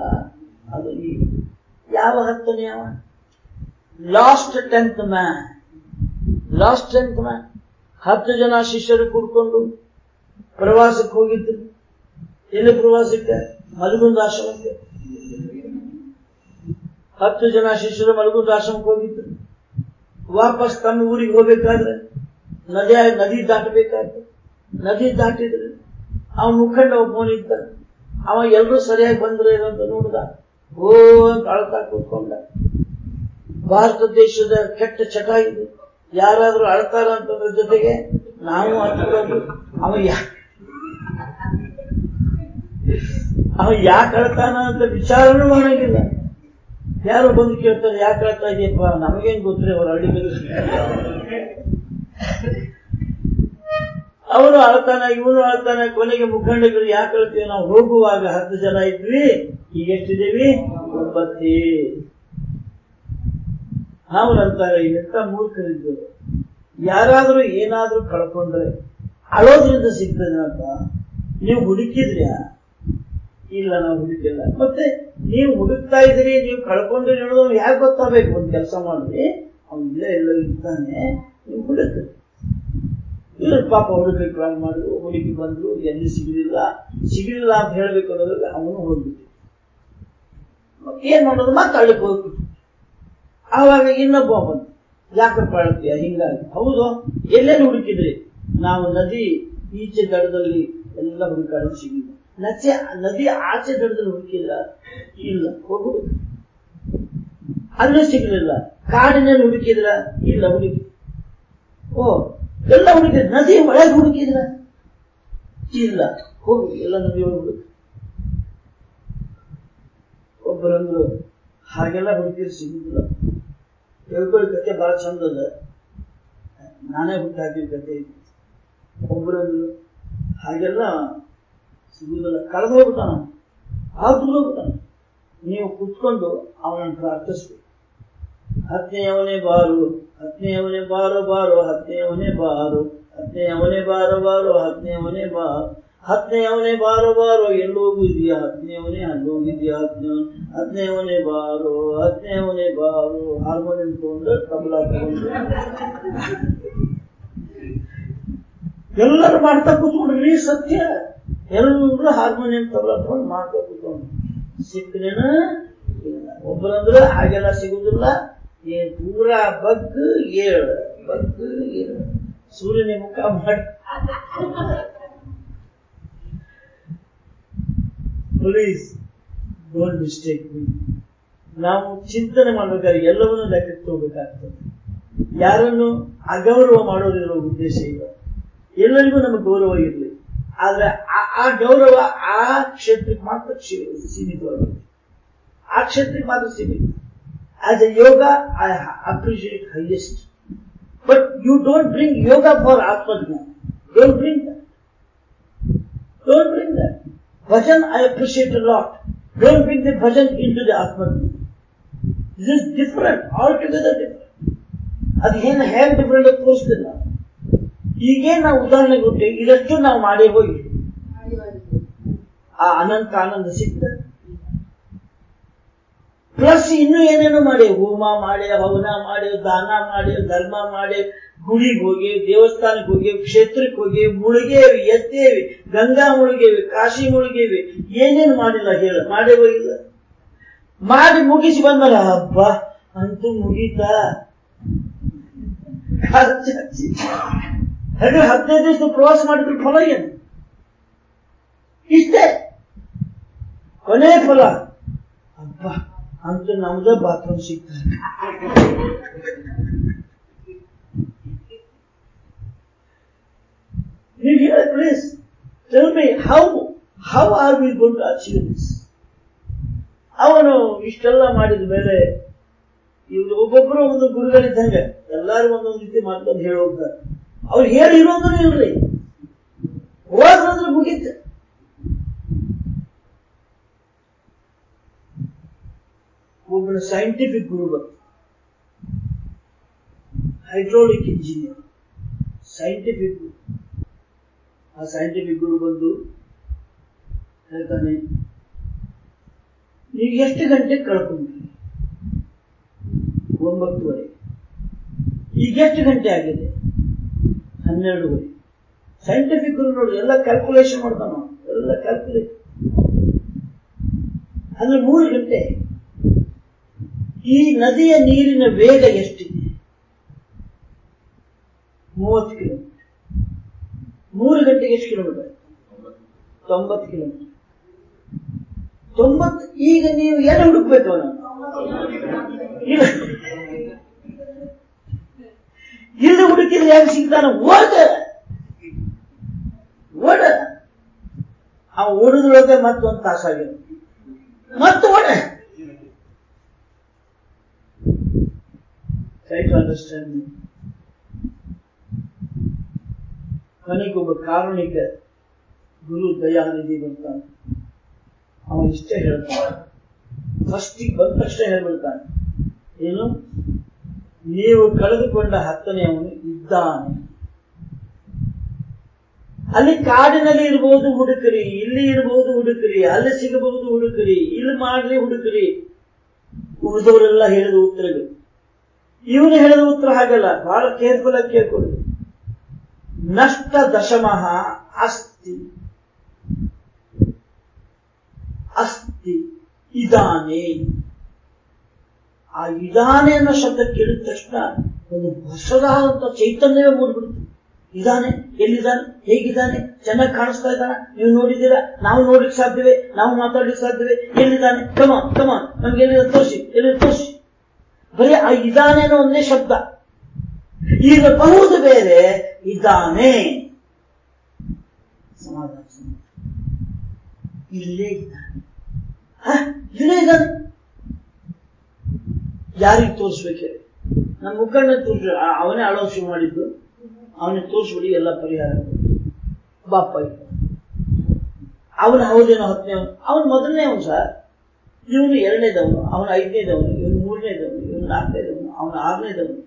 ಅದು ಈ ಯಾವ ಅವ? Last tenth man last tenth man ಹತ್ತು ಜನ ಶಿಷ್ಯರು ಕೂಡ್ಕೊಂಡು ಪ್ರವಾಸಕ್ಕೆ ಹೋಗಿದ್ರು. ಎಲ್ಲಿ ಪ್ರವಾಸಕ್ಕೆ? ಮಲಗುಂದ ಆಶ್ರಮಕ್ಕೆ. ಹತ್ತು ಜನ ಶಿಷ್ಯರು ಮಲಗುಂದ ಆಶ್ರಮಕ್ಕೆ ಹೋಗಿದ್ರು. ವಾಪಸ್ ತಮ್ಮ ಊರಿಗೆ ಹೋಗ್ಬೇಕಾದ್ರೆ ನದಿ ನದಿ ದಾಟಬೇಕಾದ್ರೆ ನದಿ ದಾಟಿದ್ರೆ ಅವನ ಮುಖಂಡ ಒಬ್ಬನಿದ್ದ ಅವ ಎಲ್ಲರೂ ಸರಿಯಾಗಿ ಬಂದ್ರು ಅಂತ ನೋಡಿದ. ಓ ಅಂತ ಅಳ್ತಾ ಕೂತ್ಕೊಂಡ. ಭಾರತ ದೇಶದ ಕೆಟ್ಟ ಚಟ ಇದು. ಯಾರಾದ್ರೂ ಅಳ್ತಾರ ಅಂತಂದ್ರ ಜೊತೆಗೆ ನಾವು ಅಂತ ಅವ ಅವ ಯಾಕೆ ಅಳ್ತಾನ ಅಂತ ವಿಚಾರನೂ ಮಾಡಂಗಿಲ್ಲ. ಯಾರು ಬಂದು ಕೇಳ್ತಾರೆ, ಯಾಕೆ ಅಳ್ತಾ ಇದೆಯಪ್ಪ? ನಮಗೇನ್ ಗೊತ್ತ್ರಿ ಅವ್ರು ಹಳ್ಳಿಗಳು ಅವನು ಅಳ್ತಾನ ಇವನು ಅಳ್ತಾನ ಕೊನೆಗೆ ಮುಖಂಡಗಳು ಯಾಕೆ ಅಳ್ತೀವಿ ನಾವು ಹೋಗುವಾಗ ಹತ್ತು ಜನ ಇದ್ವಿ. ಈಗ ಎಷ್ಟಿದ್ದೀವಿ ಒಂಬತ್ತಿ ಅಂತಾರೆ ಎಂತ ಮೂರ್ಖರಿದ್ದು ಯಾರಾದ್ರೂ ಏನಾದ್ರೂ ಕಳ್ಕೊಂಡ್ರೆ, ಅಳೋದ್ರಿಂದ ಸಿಗ್ತದೆ ಅಂತ. ನೀವು ಹುಡುಕಿದ್ರ್ಯಾ? ಇಲ್ಲ, ನಾವು ಹುಡುಕಿಲ್ಲ. ಮತ್ತೆ ನೀವು ಹುಡುಕ್ತಾ ಇದ್ರಿ ನೀವು ಕಳ್ಕೊಂಡ್ರಿ ಹೇಳೋದು ಯಾಕೆ ಗೊತ್ತಾಗಬೇಕು? ಒಂದು ಕೆಲಸ ಮಾಡ್ರಿ. ಅವ್ನು ಎಲ್ಲೋ ಇರ್ತಾನೆ, ನೀವು ಹುಡುಕ್ರಿ. ಇಲ್ಲ ಪಾಪ ಹುಡುಕಿ ಟ್ರೈ ಮಾಡಿದ್ರು, ಹುಡುಕಿ ಬಂದ್ರು, ಎಲ್ಲಿ ಸಿಗಲಿಲ್ಲ ಸಿಗಲಿಲ್ಲ ಅಂತ ಹೇಳ್ಬೇಕು ಅನ್ನೋದ್ರಲ್ಲಿ ಅವನು ಹೋಗ್ಬಿಟ್ಟು. ಏನ್ ಮಾಡೋದು? ಮತ್ತೆ ಅಳ್ಳಿಕ್ ಹೋಗ್ಬಿಟ್ಟು. ಆವಾಗ ಇನ್ನೊಬ್ಬ ಬಂದು. ಯಾಕಪ್ಪ ಹೇಳ್ತೀಯ? ಹಿಂಗಾಗಿ. ಹೌದು, ಎಲ್ಲೆಲ್ಲಿ ಹುಡುಕಿದ್ರಿ? ನಾವು ನದಿ ಈಚೆ ದಡದಲ್ಲಿ ಎಲ್ಲ ಹುಡುಕಾಡ ಸಿಗಿಲ್ಲ ನಚೆ, ನದಿ ಆಚೆ ದಡದಲ್ಲಿ ಹುಡುಕಿಲ್ಲ ಇಲ್ಲ. ಹೋಗು ಅಲ್ಲೂ ಸಿಗಲಿಲ್ಲ. ಕಾಡಿನಲ್ಲಿ ಹುಡುಕಿದ್ರ? ಇಲ್ಲ, ಹುಡುಕಿ. ಓ ಎಲ್ಲ ಹುಡುಕಿದ್ರು. ನದಿ ಒಳಗೆ ಹುಡುಕಿದ್ರ. ಇಲ್ಲ. ಹೋಗಿ ಎಲ್ಲ ನದಿ ಒಳಗೆ ಒಬ್ಬರಂದ್ರು ಹಾಗೆಲ್ಲ ಹುಡುಕಿದ್ರೆ ಸಿಗುದಿಲ್ಲ. ಹೇಳ್ಕೊಳ್ಳಿ ಕತೆ ಬಹಳ ಚಂದ ನಾನೇ ಹುಟ್ಟಾಕಿದ ಕತೆ ಇದು. ಒಬ್ಬರಂದ್ರು ಹಾಗೆಲ್ಲ ಸಿಗುದಿಲ್ಲ. ಕಳೆದು ಹೋಗ್ಬಿಟ್ಟಾನ. ಆದ್ರೂ ಹೋಗ್ಬಿಟ್ಟಾನ. ನೀವು ಕುತ್ಕೊಂಡು ಅವನನ್ನು ಪ್ರಾರ್ಥಿಸ್ಬೇಕು. ಹತ್ತನೆಯವನೇ ಬಾರು. ಹತ್ತನೆಯವನೇ ಬಾರೋ ಬಾರೋ ಹತ್ತನೆಯವನೇ ಬಾರು ಹತ್ತನೆಯವನೇ ಬಾರೋ ಬಾರೋ ಹತ್ತನೆಯವನೇ ಬಾರು. ಹತ್ತನೆಯವನೇ ಬಾರೋ ಬಾರೋ ಎಲ್ಲೋಗಿದ್ಯಾ ಹತ್ತನೆಯವನೇ ಅಲ್ಲೋಗಿದ್ಯಾ ಹತ್ತನೇ ಹತ್ತನೆಯವನೇ ಬಾರೋ ಹತ್ತನೆಯವನೇ ಬಾರೋ. ಹಾರ್ಮೋನಿಯಂ ತಗೊಂಡು ತಬಲಾ ತಗೊಂಡು. ಎಲ್ಲರೂ ಮಾಡ್ತಾ ಕೂತ್ಕೊಂಡ್ರಿ ಸತ್ಯ. ಎಲ್ಲರೂ ಹಾರ್ಮೋನಿಯಂ ತಬಲಾ ತಗೊಂಡು ಮಾಡ್ತಾ ಕೂತ್ಕೊಂಡು ಸಿಕ್ಕನೇನ ಒಬ್ಬರಂದ್ರೆ ಹಾಗೆಲ್ಲ ಸಿಗುದಿಲ್ಲ. ಏ ಪೂರಾ ಬಗ್ಗು ಏಳು ಬಗ್ಗು ಏಳು. ಸೂರ್ಯನ ಮುಖ ಮಾಡಿ. ಪ್ಲೀಸ್ ಡೋಂಟ್ ಮಿಸ್ಟೇಕ್ ನಾವು ಚಿಂತನೆ ಮಾಡಬೇಕಾದ್ರೆ ಎಲ್ಲವನ್ನೂ ಲೆಕ್ಕಕ್ಕೆ ತಗೋಬೇಕಾಗ್ತದೆ. ಯಾರನ್ನು ಅಗೌರವ ಮಾಡೋದಿರೋ ಉದ್ದೇಶ ಇಲ್ಲ. ಎಲ್ಲರಿಗೂ ನಮಗೆ ಗೌರವ ಇರಲಿ. ಆದ್ರೆ ಆ ಗೌರವ ಆ ಕ್ಷೇತ್ರಕ್ಕೆ ಮಾತ್ರ ಸೀಮಿತವಾಗಿದೆ. ಆ ಕ್ಷೇತ್ರಕ್ಕೆ ಮಾತ್ರ ಸೀಮಿತ. As a yoga I appreciate highest but you don't bring yoga for atmajnana don't bring that don't bring that bhajan I appreciate a lot don't bring the bhajan into the atmajnana this is different altogether different ಅದು ಏನು ಹೇಗೆ different ಅಂತ ತೋರಿಸ್ತಿಲ್ಲ ಈಗೇನ್ ನಾವು ಉದಾಹರಣೆ ಕೊಟ್ಟೆ, ಇದಷ್ಟು ನಾವು ಮಾಡೇ ಹೋಗಿ. ಆ ಅನಂತ ಆನಂದ ಸಿಕ್ತ ಪ್ಲಸ್ ಇನ್ನೂ ಏನೇನೋ ಮಾಡಿ, ಹೋಮ ಮಾಡಿ, ಹವನ ಮಾಡಿ, ದಾನ ಮಾಡಿ, ಧರ್ಮ ಮಾಡಿ, ಗುಡಿಗೆ ಹೋಗಿ ದೇವಸ್ಥಾನಕ್ಕೆ ಹೋಗಿ ಕ್ಷೇತ್ರಕ್ಕೆ ಹೋಗಿ, ಮುಳುಗೇವಿ ಎತ್ತೇವಿ ಗಂಗಾ ಮುಳುಗೇವಿ, ಕಾಶಿ ಮುಳುಗೇವಿ, ಏನೇನು ಮಾಡಿಲ್ಲ ಹೇಳ ಮಾಡಿ ಹೋಗಿಲ್ಲ ಮಾಡಿ ಮುಗಿಸಿ ಬಂದಲ್ಲ ಹಬ್ಬ ಅಂತೂ ಮುಗೀತಾ? ಹಾಗೆ ಹದಿನೈದು ದಿವಸ ಪ್ರವಾಸ ಮಾಡಿದ್ರು ಫಲ ಏನು? ಇಷ್ಟೇ? ಕೊನೆ ಫಲ? ಅಬ್ಬ ಅಂತೂ ನಮ್ದ ಬಾತ್ರೂಮ್ ಸಿಗ್ತಾರೆ ಹೇಳಿ please tell me how how are we good to achieve this ಅವನು ಇಷ್ಟೆಲ್ಲ ಮಾಡಿದ ಮೇಲೆ ಇವರು ಒಬ್ಬೊಬ್ಬರು ಒಂದು ಗುರುಗಳಿದ್ದಂಗೆ ಎಲ್ಲರೂ ಒಂದೊಂದು ರೀತಿ ಮಾಡ್ಕೊಂಡು ಹೇಳೋಗ್ತಾರೆ ಅವ್ರು ಹೇಳಿ ಇರೋದನ್ನ ಇಲ್ರಿ ಹೋದ್ರೆ ಮುಗೀತು. ಒಬ್ಬನ ಸೈಂಟಿಫಿಕ್ ಗುರು ಬಂತು ಹೈಡ್ರೋಲಿಕ್ ಇಂಜಿನಿಯರ್ ಸೈಂಟಿಫಿಕ್ ಗುರು. ಆ ಸೈಂಟಿಫಿಕ್ ಗುರು ಬಂದು ಹೇಳ್ತಾನೆ, ನೀವು ಎಷ್ಟು ಗಂಟೆ ಕಳ್ಕೊಂಡ್ರಿ? ಒಂಬತ್ತುವರೆ. ಈಗ ಎಷ್ಟು ಗಂಟೆ ಆಗಿದೆ? ಹನ್ನೆರಡುವರೆ. ಸೈಂಟಿಫಿಕ್ ಗುರು ನೋಡಿ, ಎಲ್ಲ ಕ್ಯಾಲ್ಕುಲೇಷನ್ ಮಾಡ್ತಾನ ಎಲ್ಲ ಕ್ಯಾಲ್ಕುಲೇಟ್ ಅಂದ್ರೆ ಮೂರು ಗಂಟೆ. ಈ ನದಿಯ ನೀರಿನ ವೇಗ ಎಷ್ಟಿದೆ ಮೂವತ್ತು ಕಿಲೋಮೀಟರ್. ಮೂರು ಗಂಟೆಗೆ ಎಷ್ಟು ಕಿಲೋಮೀಟರ್? ತೊಂಬತ್ತು ಕಿಲೋಮೀಟರ್. ತೊಂಬತ್ತು, ಈಗ ನೀವು ಎಲ್ಲಿ ಹುಡುಕ್ಬೇಕು ಅವನು ಇಲ್ಲ. ಇಲ್ಲಿ ಹುಡುಕಿದ್ರೆ ಯಾಕೆ ಸಿಗ್ತಾನ? ಓದ ಓಡ. ಅವ ಓಡಿದ್ರೊಳಗೆ ಮತ್ತೊಂದು ತಾಸಾಗಿರೋ ಮತ್ತೆ ಓಡ. ಟ್ರೈ understand ಅಂಡರ್ಸ್ಟ್ಯಾಂಡ್ ಕೊನೆಗೊಬ್ಬ ಕಾರುಣಿಕ ಗುರು ದಯಾನಿಧಿ ಬರ್ತಾನೆ. ಅವ ಇಷ್ಟೇ ಹೇಳ್ತಾನೆ. ಫಸ್ಟಿಗೆ ಬಂದ ತಕ್ಷಣ ಹೇಳ್ಬಿಡ್ತಾನೆ. ಏನು? ನೀವು ಕಳೆದುಕೊಂಡ ಹತ್ತನೇ ಅವನು ಇದ್ದಾನೆ. ಅಲ್ಲಿ ಕಾಡಿನಲ್ಲಿ ಇರಬಹುದು ಹುಡುಕರಿ, ಇಲ್ಲಿ ಇರಬಹುದು ಹುಡುಕರಿ, ಅಲ್ಲಿ ಸಿಗಬಹುದು ಹುಡುಕರಿ, ಇಲ್ಲಿ ಮಾಡ್ರಿ ಹುಡುಕರಿ. ಉಳಿದವರೆಲ್ಲ ಹೇಳಿದ ಉತ್ತರಗಳು. ಇವನು ಹೇಳಿದ ಉತ್ತರ ಹಾಗಲ್ಲ. ಬಹಳ ಕೇರ್ಫುಲ್ ಆಗಿ ಕೇಳ್ಕೊಳ್ಳಿ. ನಷ್ಟ ದಶಮಃ ಅಸ್ತಿ. ಅಸ್ತಿ. ಇದಾನೆ. ಆ ಇದಾನೆ ಅನ್ನೋ ಶಬ್ದ ಕೇಳಿದ ತಕ್ಷಣ ಒಂದು ಹೊಸದಾದಂತ ಚೈತನ್ಯವೇ ಮೂಡ್ಬಿಡ್ತು. ಇದಾನೆ, ಎಲ್ಲಿದ್ದಾನೆ, ಹೇಗಿದ್ದಾನೆ, ಚೆನ್ನಾಗಿ ಕಾಣಿಸ್ತಾ ಇದ್ದಾನ? ನೀವು ನೋಡಿದ್ದೀರಾ? ನಾವು ನೋಡ್ಲಿಕ್ಕೆ ಸಾಧ್ಯವೇ? ನಾವು ಮಾತಾಡ್ಲಿಕ್ಕೆ ಸಾಧ್ಯವೇ? ಎಲ್ಲಿದ್ದಾನೆ? ಕಮ ಕಮ ನಮ್ಗೆ ಎಲ್ಲಿದೆ? ತೋರಿಸಿ ಎಲ್ಲಿ ತೋರಿಸಿ. ಬರೀ ಆ ಇದಾನೆ ಅನ್ನೋ ಒಂದೇ ಶಬ್ದ. ಈಗ ಬರುವುದು ಬೇರೆ ಇದ್ದಾನೆ ಸಮಾಧಾನ. ಇಲ್ಲೇ ಇದ್ದಾನೆ? ಇಲ್ಲೇ ಇದ್ದಾನೆ. ಯಾರಿಗೆ ತೋರಿಸ್ಬೇಕು ಹೇಳಿ? ನಮ್ಮ ಮುಖಂಡ ತೋರಿಸ್ ಅವನೇ ಅಳೋ ಶುರು ಮಾಡಿದ್ದು. ಅವನಿಗೆ ತೋರಿಸ್ಬಿಡಿ, ಎಲ್ಲ ಪರಿಹಾರ ಬಾಪ ಅವನು ಹೌದೇನೋ ಹತ್ತನೇ ಅವನು ಮೊದಲನೇ ಅವನು ಸರ್. ಇವನು ಎರಡನೇದವನು. ಅವನು ಐದನೇದವನು. ನಾಲ್ಕನೇದವನು ಅವನು ಆರನೇದವನು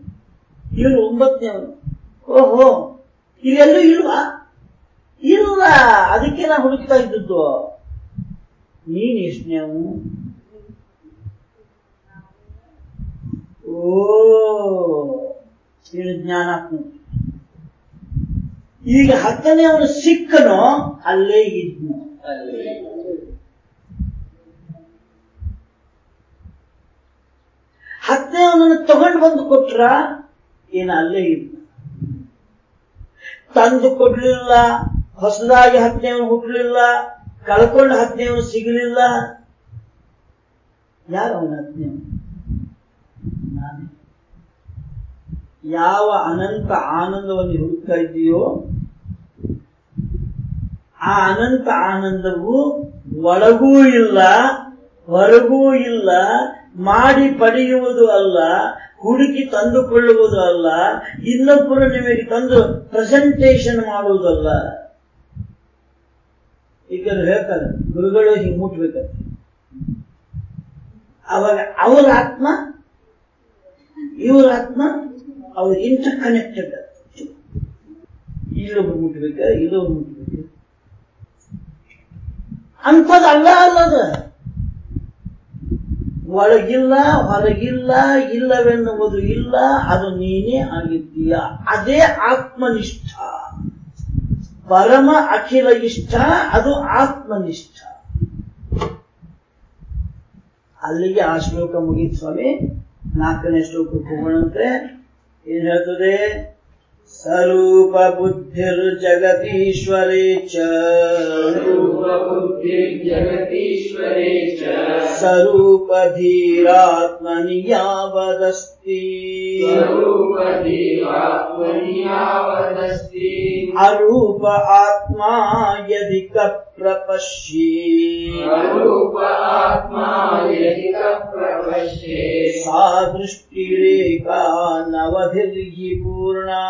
ಇವನು ಒಂಬತ್ತನೇವನು. ಓಹೋ, ಇವೆಲ್ಲೂ ಇಲ್ವ? ಇಲ್ಲ ಅದಕ್ಕೆ ನಾನು ಹುಡುಕ್ತಾ ಇದ್ದದ್ದು. ನೀನ್ ಎಷ್ಟನೇವನು ಓ ಇವನು ಜ್ಞಾನಾತ್ಮ. ಈಗ ಹತ್ತನೇ ಅವನು ಸಿಕ್ಕನೋ, ಅಲ್ಲೇ ಇದ್ನು. ಹತ್ತನೇ ಅವನನ್ನು ತಗೊಂಡು ಬಂದು ಕೊಟ್ರ ಏನು ಅಲ್ಲೇ ಇಲ್ಲ. ತಂದು ಕೊಡ್ಲಿಲ್ಲ, ಹೊಸದಾಗಿ ಹತ್ತನೇವನು ಹುಟ್ಟಲಿಲ್ಲ ಕಳ್ಕೊಂಡು ಹತ್ತನೇವನು ಸಿಗಲಿಲ್ಲ. ಯಾರು ಅವನ ಹತ್ತನೇವನು ನಾನೇ. ಯಾವ ಅನಂತ ಆನಂದವನ್ನು ಹುಡುಕ್ತಾ ಇದೆಯೋ ಆ ಅನಂತ ಆನಂದವು ಒಳಗೂ ಇಲ್ಲ, ಹೊರಗೂ ಇಲ್ಲ ಮಾಡಿ ಪಡೆಯುವುದು ಅಲ್ಲ, ಹುಡುಕಿ ತಂದುಕೊಳ್ಳುವುದು ಅಲ್ಲ, ಇನ್ನೊಬ್ಬರು ನಿಮಗೆ ತಂದು ಪ್ರೆಸೆಂಟೇಷನ್ ಮಾಡುವುದಲ್ಲ ಈಗ ಹೇಳ್ತಾರೆ, ಗುರುಗಳು ಹಿಂಗೆ ಮುಟ್ಬೇಕಂತ. ಅವಾಗ ಅವರ ಆತ್ಮ, ಇವರ ಆತ್ಮ, ಅವ್ರು ಇಂಟರ್ ಕನೆಕ್ಟೆಡ್ ಇಲ್ಲೊಬ್ರು ಮುಟ್ಬೇಕ ಇಲ್ಲೊಬ್ರು ಮುಟ್ಬೇಕು? ಅಂಥದ್ದು ಅಲ್ಲ ಅಲ್ಲದ. ಒಳಗಿಲ್ಲ, ಹೊರಗಿಲ್ಲ, ಇಲ್ಲವೆನ್ನುವುದು ಇಲ್ಲ, ಅದು ನೀನೇ ಆಗಿದ್ದೀಯ. ಅದೇ ಆತ್ಮನಿಷ್ಠ. ಪರಮ ಅಖಿಲ ಇಷ್ಟ, ಅದು ಆತ್ಮನಿಷ್ಠ. ಅಲ್ಲಿಗೆ ಆ ಶ್ಲೋಕ ಮುಗೀತು ಸ್ವಾಮಿ. ನಾಲ್ಕನೇ ಶ್ಲೋಕಕ್ಕೆ ಹೋಗೋಣಂತೆ. ಏನ್ ಹೇಳ್ತದೆ? रूपबुद्धिर्जगतीश्वरे चुद्धिर्जगतीश्वरे च। स्वरूप यावदस्ति अरूप आत्मा यदि कप्रपश्ये। अरूप आत्मा यदि कप्रपश्ये। सा दृष्टिरेका नवधिर्यि पूर्णा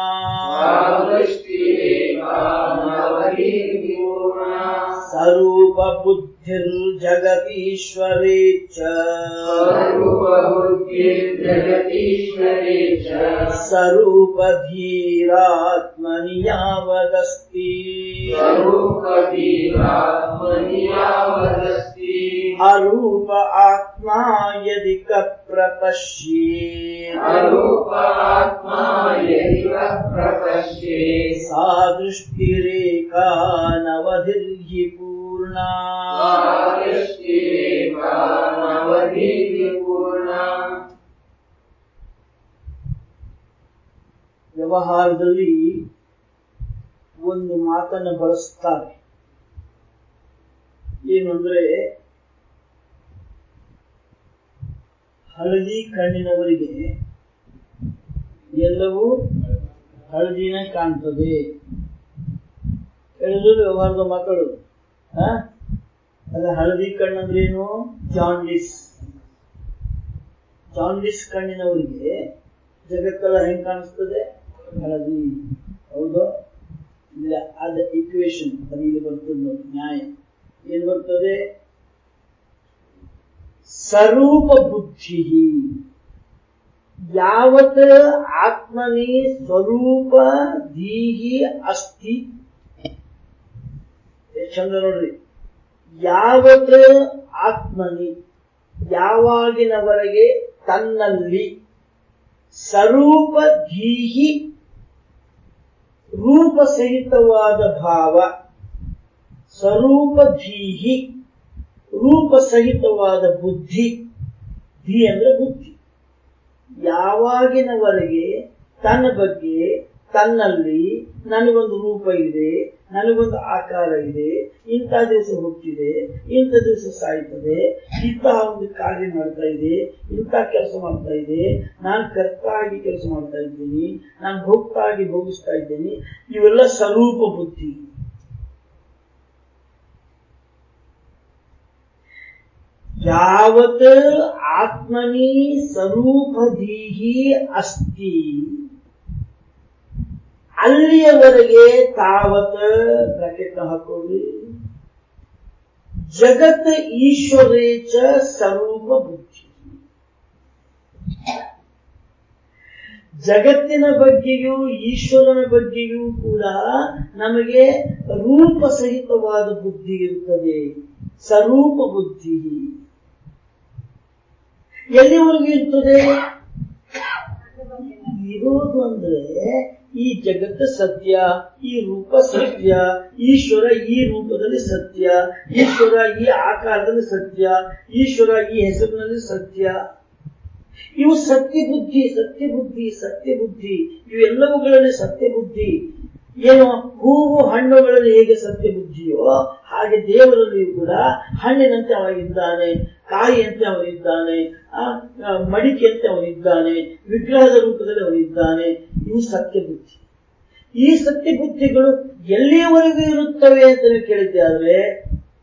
दृष्टिरेका नवधिर्यि पूर्णा सरूपबुद्धि जगतीश्वरे च। जगतीश्वरे यावदस्ति। अरूप आत्मा यदि कप्रपश्ये अरूप आत्मा यदि कप्रपश्ये सा दृष्टिरेका नवधिर्यिपु ವ್ಯವಹಾರದಲ್ಲಿ ಒಂದು ಮಾತನ್ನು ಬಳಸುತ್ತಾರೆ. ಏನು ಅಂದ್ರೆ ಹಳದಿ ಕಣ್ಣಿನವರಿಗೆ ಎಲ್ಲವೂ ಹಳದಿನ ಕಾಣ್ತದೆ. ಹೇಳಿದ್ರು ವ್ಯವಹಾರದ ಮಾತಾಡೋದು ಅದ ಹಳದಿ ಕಣ್ಣಂದ್ರೇನು ಜಾಂಡಿಸ್ ಜಾಂಡಿಸ್ ಕಣ್ಣಿನವರಿಗೆ ಜಗತ್ತಲ್ಲ ಹೆಂಗ್ ಕಾಣಿಸ್ತದೆ? ಹಳದಿ. ಹೌದು? ಇಲ್ಲ, ಅದ ಇಕ್ವೇಶನ್ ಅದು ಇಲ್ಲಿ ಬರ್ತದೆ ನ್ಯಾಯ. ಏನ್ ಬರ್ತದೆ? ಸ್ವರೂಪ ಬುದ್ಧಿ ಯಾವತ್ತ ಆತ್ಮನಿ ಸ್ವರೂಪ, ದೀಹಿ, ಅಸ್ತಿ ಎಷ್ಟ್ ಚಂದ ನೋಡ್ರಿ ಆತ್ಮನಿ, ಯಾವಾಗಿನವರೆಗೆ ತನ್ನಲ್ಲಿ ಸ್ವರೂಪ ಧೀಹಿ ರೂಪ ಸಹಿತವಾದ ಭಾವ ಸ್ವರೂಪ ಧೀಹಿ ರೂಪ ಸಹಿತವಾದ ಬುದ್ಧಿ, ಧಿ ಅಂದ್ರೆ ಬುದ್ಧಿ. ಯಾವಾಗಿನವರೆಗೆ ತನ್ನ ಬಗ್ಗೆ ತನ್ನಲ್ಲಿ ನನಗೊಂದು ರೂಪ ಇದೆ, ನನಗೊಂದು ಆಕಾರ ಇದೆ, ಇಂಥ ದಿವಸ ಹುಟ್ಟಿದೆ, ಇಂಥ ದಿವಸ ಸಾಯ್ತದೆ ಇಂತಹ ಒಂದು ಕಾರ್ಯ ಮಾಡ್ತಾ ಇದೆ, ಇಂಥ ಕೆಲಸ ಮಾಡ್ತಾ ಇದೆ, ನಾನು ಕರ್ತ ಆಗಿ ಕೆಲಸ ಮಾಡ್ತಾ ಇದ್ದೀನಿ, ನಾನು ಭೋಕ್ತ ಆಗಿ ಭೋಗಿಸ್ತಾ ಇದ್ದೀನಿ, ಇವೆಲ್ಲ ಸ್ವರೂಪ ಬುದ್ಧಿ. ಯಾವತ್ ಆತ್ಮನಿ ಸ್ವರೂಪಧೀಹಿ ಅಸ್ತಿ. ಅಲ್ಲಿಯವರೆಗೆ ತಾವತ್ ಬ್ರಾಕೆಟ್ ಹಾಕೋರಿ ಜಗತ್ ಈಶ್ವರೇಚ ಸ್ವರೂಪ ಬುದ್ಧಿ. ಜಗತ್ತಿನ ಬಗ್ಗೆಯೂ ಈಶ್ವರನ ಬಗ್ಗೆಯೂ ಕೂಡ ನಮಗೆ ರೂಪ ಸಹಿತವಾದ ಬುದ್ಧಿ ಇರುತ್ತದೆ ಸ್ವರೂಪ ಬುದ್ಧಿ. ಎಲ್ಲಿವರೆಗೂ ಇರ್ತದೆ? ಇರೋದು ಅಂದ್ರೆ ಈ ಜಗತ್ತು ಸತ್ಯ, ಈ ರೂಪ ಸತ್ಯ, ಈಶ್ವರ ಈ ರೂಪದಲ್ಲಿ ಸತ್ಯ, ಈಶ್ವರ ಈ ಆಕಾರದಲ್ಲಿ ಸತ್ಯ, ಈಶ್ವರ ಈ ಹೆಸರಿನಲ್ಲಿ ಸತ್ಯ. ಇವು ಸತ್ಯ ಬುದ್ಧಿ ಸತ್ಯ ಬುದ್ಧಿ ಸತ್ಯ ಬುದ್ಧಿ. ಇವೆಲ್ಲವುಗಳಲ್ಲಿ ಸತ್ಯ ಬುದ್ಧಿ. ಏನು? ಹೂವು ಹಣ್ಣುಗಳಲ್ಲಿ ಹೇಗೆ ಸತ್ಯ ಬುದ್ಧಿಯೋ, ಹಾಗೆ ದೇವರಲ್ಲಿಯೂ ಕೂಡ ಹಣ್ಣಿನಂತೆ ಅವನಿದ್ದಾನೆ ಕಾಯಿಯಂತೆ ಅವನಿದ್ದಾನೆ ಆ, ಮಡಿಕೆಯಂತೆ ಅವನಿದ್ದಾನೆ ವಿಗ್ರಹದ ರೂಪದಲ್ಲಿ ಅವನಿದ್ದಾನೆ ಈ ಸತ್ಯ ಬುದ್ಧಿ. ಈ ಸತ್ಯ ಬುದ್ಧಿಗಳು ಎಲ್ಲಿಯವರೆಗೂ ಇರುತ್ತವೆ ಅಂತ ನೀವು ಆದ್ರೆ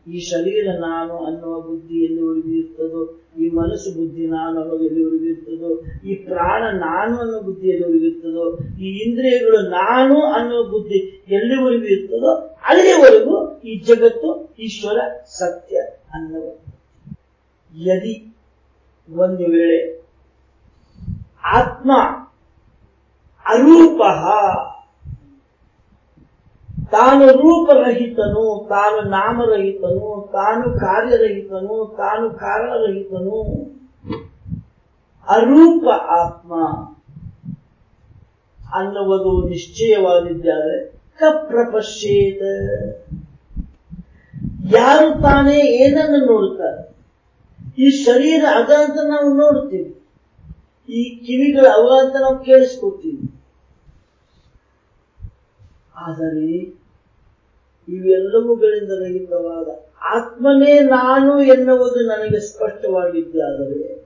ಈ ಶರೀರ ನಾನು ಅನ್ನುವ ಬುದ್ಧಿ ಎಲ್ಲಿವರೆಗೂ ಇರ್ತದೋ ಈ ಮನಸ್ಸು ಬುದ್ಧಿ ನಾನು ಅನ್ನೋದು ಎಲ್ಲಿವರೆಗೂ ಇರ್ತದೋ ಈ ಪ್ರಾಣ ನಾನು ಅನ್ನೋ ಬುದ್ಧಿ ಎಲ್ಲಿವರೆಗೂ ಇರ್ತದೋ ಈ ಇಂದ್ರಿಯಗಳು ನಾನು ಅನ್ನುವ ಬುದ್ಧಿ ಎಲ್ಲಿವರೆಗೂ ಇರ್ತದೋ ಅಲ್ಲಿವರೆಗೂ ಈ ಜಗತ್ತು ಈಶ್ವರ ಸತ್ಯ ಅನ್ನುವ ಯದಿ ಒಂದು ವೇಳೆ ಆತ್ಮ ಅರೂಪ ತಾನು ರೂಪರಹಿತನು, ತಾನು ನಾಮರಹಿತನು, ತಾನು ಕಾರ್ಯರಹಿತನು, ತಾನು ಕಾರಣರಹಿತನು, ಅರೂಪ ಆತ್ಮ ಅನ್ನುವುದು ನಿಶ್ಚಯವಾಗಿದ್ದಾರೆ ಕಪ್ರಪಶ್ಯೇತ. ಯಾರು ತಾನೇ ಏನನ್ನು ನೋಡುತ್ತಾರೆ? ಈ ಶರೀರ ಅದ ಅಂತ ನಾವು ನೋಡ್ತೀವಿ. ಈ ಕಿವಿಗಳ ಅವ ಅಂತ ನಾವು ಕೇಳಿಸ್ಕೊತೀವಿ ಆದರೆ, ಇವೆಲ್ಲವುಗಳಿಂದ ರಹಿತವಾದ ಆತ್ಮನೇ ನಾನು ಎನ್ನುವುದು ನನಗೆ ಸ್ಪಷ್ಟವಾಗಿದ್ದಾದರೆ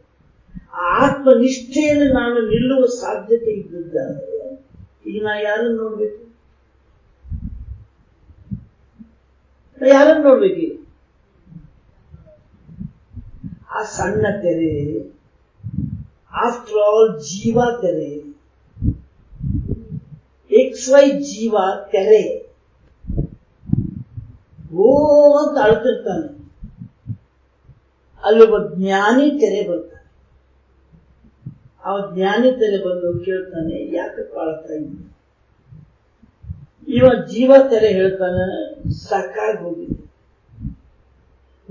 ಆ ಆತ್ಮ ನಿಷ್ಠೆಯಲ್ಲಿ ನಾನು ನಿಲ್ಲುವ ಸಾಧ್ಯತೆ ಇದ್ದಿದ್ದಾದರೆ, ಈಗ ನಾ ಯಾರನ್ನು ನೋಡ್ಬೇಕು? ಯಾರನ್ನು ನೋಡ್ಬೇಕು? ಆ ಸಣ್ಣ ತೆರೆ ಆಫ್ಟರ್ ಆಲ್ ಜೀವ ತೆರೆ. ಎಕ್ಸ್ ವೈ ಜೀವ ತೆರೆ. ಓ ಅಂತ ಅಳ್ತಿರ್ತಾನೆ. ಅಲ್ಲೊಬ್ಬ ಜ್ಞಾನಿ ತೆರೆ ಬರ್ತಾನೆ. ಅವ ಜ್ಞಾನಿ ತೆರೆ ಬಂದು ಕೇಳ್ತಾನೆ, ಯಾಕೆ ಇದ್ದ? ಇವ ಜೀವ ತೆರೆ ಹೇಳ್ತಾನೆ ಸಾಕಾಗಿ ಹೋಗಿದೆ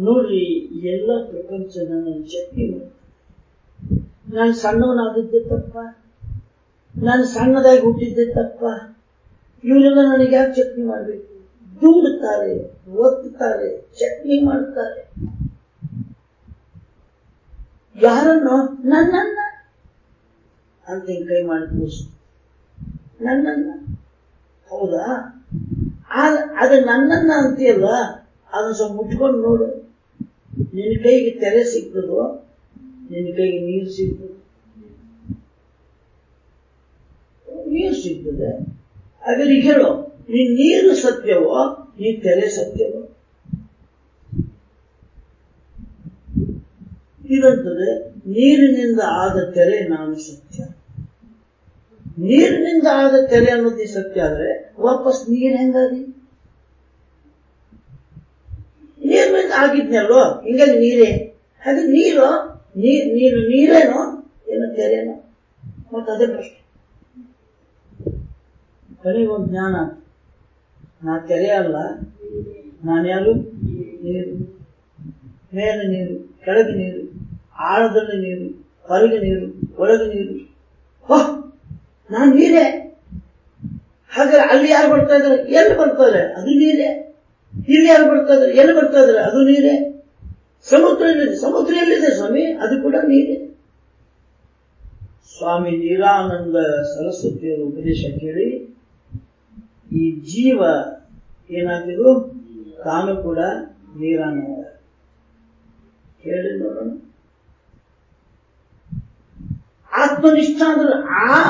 ನೋಡ್ರಿ, ಎಲ್ಲ ಪ್ರಪಂಚನ ನನ್ನ ಶಕ್ತಿ ನಾನು ಸಣ್ಣವನಾದದ್ದೇ ತಪ್ಪ ನಾನು ಸಣ್ಣದಾಗಿ ಹುಟ್ಟಿದ್ದೆ ತಪ್ಪ ಇವರೆಲ್ಲ ನನಗೆ ಯಾಕೆ ಚಟ್ನಿ ಮಾಡಬೇಕು? ದೂಡುತ್ತಾರೆ ಒತ್ತುತ್ತಾರೆ ಚಟ್ನಿ ಮಾಡುತ್ತಾರೆ ಯಾರನ್ನು? ನನ್ನನ್ನ. ಅಂತ ಕೈ ಮಾಡಿ ನನ್ನನ್ನ. ಹೌದಾ? ಅದು ನನ್ನನ್ನ ಅಂತೀಯಲ್ಲ ಅದನ್ನ ಸ್ವಲ್ಪ ಮುಟ್ಕೊಂಡು ನೋಡು. ನಿನ್ನ ಕೈಗೆ ತೆರೆ ಸಿಗ್ತದೋ? ನಿನ್ನ ಕೈಗೆ ನೀರು ಸಿಗ್ತದೆ? ನೀರು ಸಿಗ್ತದೆ. ಹಾಗಾದ್ರೆ ಹೇಳು ನೀನ್ ನೀರು ಸತ್ಯವೋ? ನೀ ತೆರೆ ಸತ್ಯವೋ? ಇದಂತದೆ, ನೀರಿನಿಂದ ಆದ ತೆರೆ ನಾನು ಸತ್ಯ. ನೀರಿನಿಂದ ಆದ ತೆರೆ ಅನ್ನೋದು ಸತ್ಯ ಆದ್ರೆ ವಾಪಸ್ ನೀರ್ ಹೆಂಗಾದಿ? ನೀರಿನಿಂದ ಆಗಿದ್ನಲ್ವೋ? ಹಿಂಗಾಗಿ ನೀರೇ. ಅದು ನೀರು? ನೀರು ನೀನು ನೀರೇನೋ? ಏನು ತೆರೆನೋ? ಮತ್ತೆ ಅದೇ ಪ್ರಶ್ನೆ. ಒಂದು ಜ್ಞಾನ. ನಾ ತೆರೆ ಅಲ್ಲ. ನಾನ್ಯಾರು ನೀರು. ಮೇಲ ನೀರು, ಕೆಳಗೆ ನೀರು, ಆಳದಲ್ಲಿ ನೀರು, ಹೊರಗೆ ನೀರು, ಒಳಗೆ ನೀರು. ಓಹ್ ನಾನು ನೀರೇ. ಹಾಗಾದ್ರೆ ಅಲ್ಲಿ ಯಾರು ಬರ್ತಾ ಇದ್ದಾರೆ? ಎಲ್ಲಿ ಬರ್ತಾರೆ ಅದು ನೀರೇ. ಇಲ್ಲಿ ಯಾರು ಬರ್ತಾ ಇದ್ರೆ ಎಲ್ಲಿ ಬರ್ತಾ ಇದ್ರೆ ಅದು ನೀರೇ. ಸಮುದ್ರ ಎಲ್ಲಿದೆ ಸಮುದ್ರ ಎಲ್ಲಿದೆ ಸ್ವಾಮಿ? ಅದು ಕೂಡ ನೀರೇ. ಸ್ವಾಮಿ ನೀರಾನಂದ ಸರಸ್ವತಿಯವರ ಉಪದೇಶ ಕೇಳಿ, ಈ ಜೀವ ಏನಾಗಿದ್ದು? ತಾನು ಕೂಡ ನೀರಾನಂದ. ಹೇಳಿ ನೋಡೋಣ. ಆತ್ಮನಿಷ್ಠ ಅಂದ್ರೆ ಆ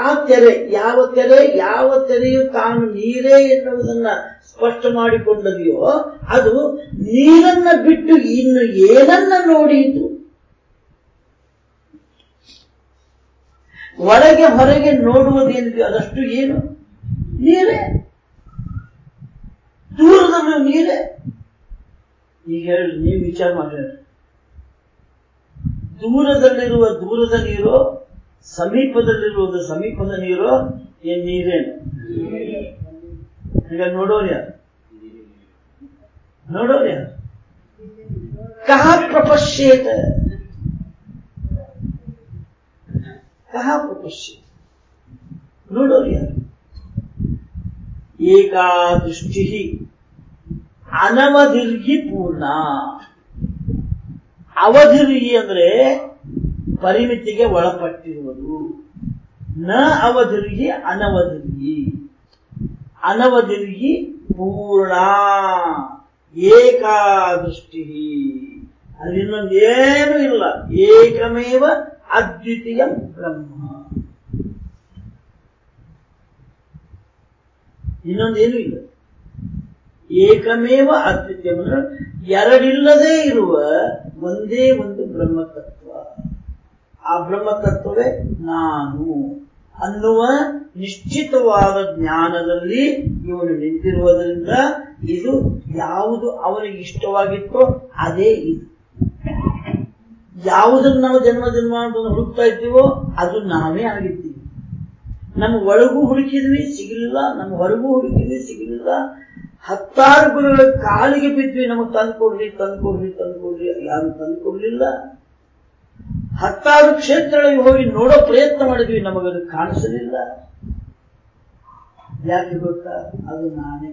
ಆ ತೆರೆ, ಯಾವ ತೆರೆ, ಯಾವ ತೆರೆಯು ತಾನು ನೀರೇ ಎನ್ನುವುದನ್ನ ಸ್ಪಷ್ಟ ಮಾಡಿಕೊಂಡದೆಯೋ, ಅದು ನೀರನ್ನ ಬಿಟ್ಟು ಇನ್ನು ಏನನ್ನ ನೋಡಿತು ಒಳಗೆ ಹೊರಗೆ ನೋಡುವುದೇನಿದೆಯೋ ಅದಷ್ಟು ಏನು? ನೀರೇ. ದೂರದಲ್ಲೂ ನೀರೇ. ಈಗ ಹೇಳಿ, ನೀವು ವಿಚಾರ ಮಾಡಿ ದೂರದಲ್ಲಿರುವ ದೂರದ ನೀರು ಸಮೀಪದಲ್ಲಿರುವುದು ಸಮೀಪದ ನೀರು, ಏನ್ ನೀರೇನು? ಈಗ ನೋಡೋರು ಯಾರು? ನೋಡೋರು ಯಾರು? ಕಹ ಪ್ರಪಶ್ಯೇತ. ಕಹ ಪ್ರಪಶ್ಯ ನೋಡೋರು ಯಾರು? ಏಕಾದೃಷ್ಟಿ ಅನವಧಿರ್ಗಿ ಪೂರ್ಣ. ಅವಧಿರ್ಗಿ ಅಂದ್ರೆ ಪರಿಮಿತಿಗೆ ಒಳಪಟ್ಟಿರುವುದು. ನ ಅವಧಿರ್ಗಿ ಅನವಧಿರ್ಗಿ ಅನವಧಿರ್ಗಿ ಪೂರ್ಣ. ಏಕಾದೃಷ್ಟಿ ಅಲ್ಲಿ ಇನ್ನೊಂದು ಏನೂ ಇಲ್ಲ. ಏಕಮೇವ ಅದ್ವಿತೀಯ ಬ್ರಹ್ಮ. ಇನ್ನೊಂದೇನು ಇಲ್ಲ. ಏಕಮೇವ ಅದ್ವಿತೀಯ ಎರಡಿಲ್ಲದೆ ಇರುವ ಒಂದೇ ಒಂದು ಬ್ರಹ್ಮತತ್ವ. ಆ ಬ್ರಹ್ಮತತ್ವವೇ ನಾನು ಅನ್ನುವ ನಿಶ್ಚಿತವಾದ ಜ್ಞಾನದಲ್ಲಿ ಇವನು ನಿಂತಿರುವುದರಿಂದ ಇದು ಯಾವುದು ಅವನಿಗೆ ಇಷ್ಟವಾಗಿತ್ತೋ ಅದೇ ಇದು. ಯಾವುದನ್ನು ನಾವು ಜನ್ಮ ಜನ್ಮಾಂತರ ಹುಡುಕ್ತಾ ಇದ್ದೀವೋ ಅದು ನಾವೇ ಆಗಿದ್ದೀವಿ. ನಮ್ಮ ಒಳಗೂ ಹುಡುಕಿದ್ವಿ ಸಿಗಲಿಲ್ಲ ನಮ್ಮ ಹೊರಗೂ ಹುಡುಕಿದ್ವಿ ಸಿಗಲಿಲ್ಲ ಹತ್ತಾರು ಗುರುಗಳ ಕಾಲಿಗೆ ಬಿದ್ವಿ. ನಮಗೆ ತಂದ್ಕೊಡ್ರಿ ತಂದ್ಕೊಡ್ರಿ ತಂದ್ಕೊಡ್ರಿ. ಯಾರು ತಂದ್ಕೊಡ್ಲಿಲ್ಲ. ಹತ್ತಾರು ಕ್ಷೇತ್ರಗಳಿಗೆ ಹೋಗಿ ನೋಡೋ ಪ್ರಯತ್ನ ಮಾಡಿದ್ವಿ, ನಮಗದು ಕಾಣಿಸಲಿಲ್ಲ. ಯಾಕೆ ಗೊತ್ತಾ? ಅದು ನಾನೇ.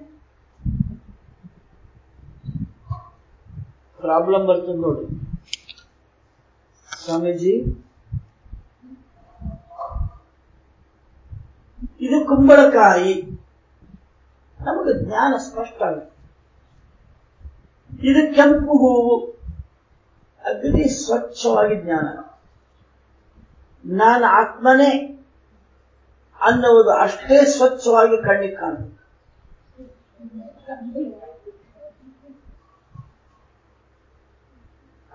ಪ್ರಾಬ್ಲಮ್ ಬರ್ತದೆ ನೋಡಿ. ಸ್ವಾಮೀಜಿ, ಇದು ಕುಂಬಳಕಾಯಿ. ನಮಗೆ ಜ್ಞಾನ ಸ್ಪಷ್ಟ ಆಗುತ್ತೆ ಇದು ಕೆಂಪು ಹೂವು. ಅಗ್ನಿ ಸ್ವಚ್ಛವಾಗಿ ಜ್ಞಾನ. ನಾನು ಆತ್ಮನೇ ಅನ್ನುವುದು ಅಷ್ಟೇ ಸ್ವಚ್ಛವಾಗಿ ಕಣ್ಣಿಗೆ ಕಾಣುತ್ತೆ.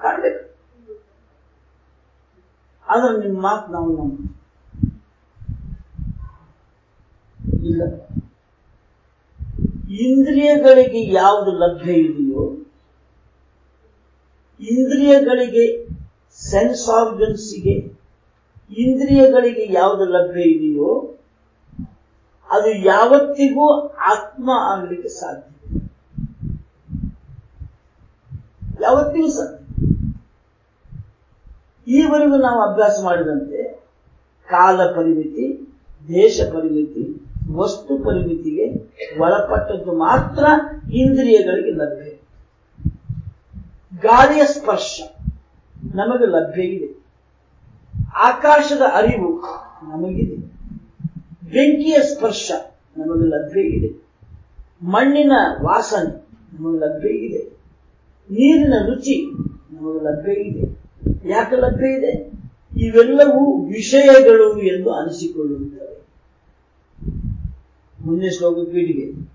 ಕಾಣ್ಬೇಕು. ಆದ್ರೆ ನಿಮ್ಮ ಮಾತು ನಾವು ನಮ್ಮ ಇಲ್ಲ. ಇಂದ್ರಿಯಗಳಿಗೆ ಯಾವುದು ಲಭ್ಯ ಇದೆಯೋ, ಇಂದ್ರಿಯಗಳಿಗೆ ಸೆನ್ಸ್ ಆರ್ಗನ್ಸ್ಗೆ ಇಂದ್ರಿಯಗಳಿಗೆ ಯಾವುದು ಲಭ್ಯ ಇದೆಯೋ, ಅದು ಯಾವತ್ತಿಗೂ ಆತ್ಮ ಆಗಲಿಕ್ಕೆ ಸಾಧ್ಯ ಯಾವತ್ತಿಗೂ ಸಾಧ್ಯ ಈವರೆಗೂ ನಾವು ಅಭ್ಯಾಸ ಮಾಡಿದಂತೆ ಕಾಲ ಪರಿಮಿತಿ, ದೇಶ ಪರಿಮಿತಿ, ವಸ್ತು ಪರಿಮಿತಿಗೆ ಒಳಪಟ್ಟದ್ದು ಮಾತ್ರ ಇಂದ್ರಿಯಗಳಿಗೆ ಲಭ್ಯ. ಗಾಳಿಯ ಸ್ಪರ್ಶ ನಮಗೆ ಲಭ್ಯ ಇದೆ. ಆಕಾಶದ ಅರಿವು ನಮಗಿದೆ. ಬೆಂಕಿಯ ಸ್ಪರ್ಶ ನಮಗೆ ಲಭ್ಯ ಇದೆ. ಮಣ್ಣಿನ ವಾಸನೆ ನಮಗೆ ಲಭ್ಯ ಇದೆ. ನೀರಿನ ರುಚಿ ನಮಗೆ ಲಭ್ಯ ಇದೆ. ಯಾಕೆ ಲಭ್ಯ ಇದೆ? ಇವೆಲ್ಲವೂ ವಿಷಯಗಳು ಎಂದು ಅನಿಸಿಕೊಳ್ಳುತ್ತವೆ. ಮುಂದೆ ಶ್ಲೋಕ ಪೀಠಿಗೆ.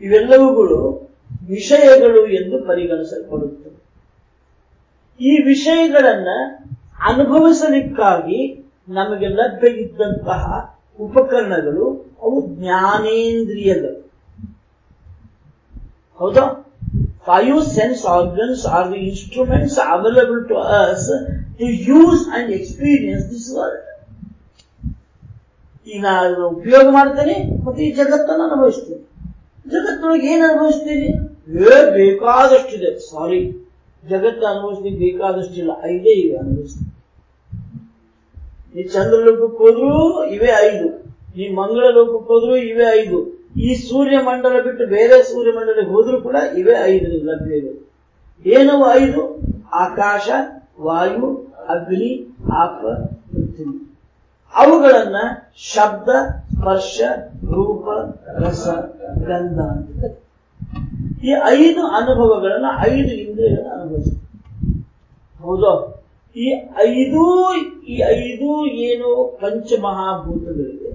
ಇವೆಲ್ಲವುಗಳು ವಿಷಯಗಳು ಎಂದು ಪರಿಗಣಿಸಲ್ಪಡುತ್ತವೆ. ಈ ವಿಷಯಗಳನ್ನ ಅನುಭವಿಸಲಿಕ್ಕಾಗಿ ನಮಗೆ ಲಭ್ಯ ಇದ್ದಂತಹ ಉಪಕರಣಗಳು ಅವು ಜ್ಞಾನೇಂದ್ರಿಯಗಳು. ಹೌದಾ? Five sense organs are the instruments available to us to use and experience this world ಈಗ ನಾನು ಅದನ್ನು ಉಪಯೋಗ ಮಾಡ್ತೇನೆ ಮತ್ತೆ ಈ ಜಗತ್ತನ್ನು ಅನುಭವಿಸ್ತೇನೆ. ಜಗತ್ತೊಳಗೆ ಏನು ಅನುಭವಿಸ್ತೀನಿ? ಏ, ಬೇಕಾದಷ್ಟಿದೆ. ಸಾರಿ ಜಗತ್ತು ಅನುಭವಿಸ್ಲಿಕ್ಕೆ ಬೇಕಾದಷ್ಟಿಲ್ಲ. ಐದೇ ಇವೆ ಅನುಭವಿಸ್ತೀನಿ ನೀ ಚಂದ್ರ ಲೋಕಕ್ಕೆ ಹೋದ್ರು ಇವೇ ಐದು. ನೀ ಮಂಗಳ ಲೋಕಕ್ಕೆ ಹೋದ್ರು ಇವೇ ಐದು. ಈ ಸೂರ್ಯ ಮಂಡಲ ಬಿಟ್ಟು ಬೇರೆ ಸೂರ್ಯ ಮಂಡಲಕ್ಕೆ ಹೋದ್ರು ಕೂಡ ಇವೇ ಐದು ಲಭ್ಯ ಇದೆ ಏನವು ಐದು? ಆಕಾಶ, ವಾಯು, ಅಗ್ನಿ, ಆಪ, ಪೃಥ್ವಿ. ಅವುಗಳನ್ನ ಶಬ್ದ, ಸ್ಪರ್ಶ, ರೂಪ, ರಸ, ಗಂಧ ಅಂತ ಈ ಐದು ಅನುಭವಗಳನ್ನ ಐದು ಇಂದ್ರಿಯನ್ನು ಅನುಭವಿಸ್ತಾರೆ. ಹೌದು? ಈ ಐದು ಈ ಐದು ಏನು ಪಂಚಮಹಾಭೂತಗಳಿವೆ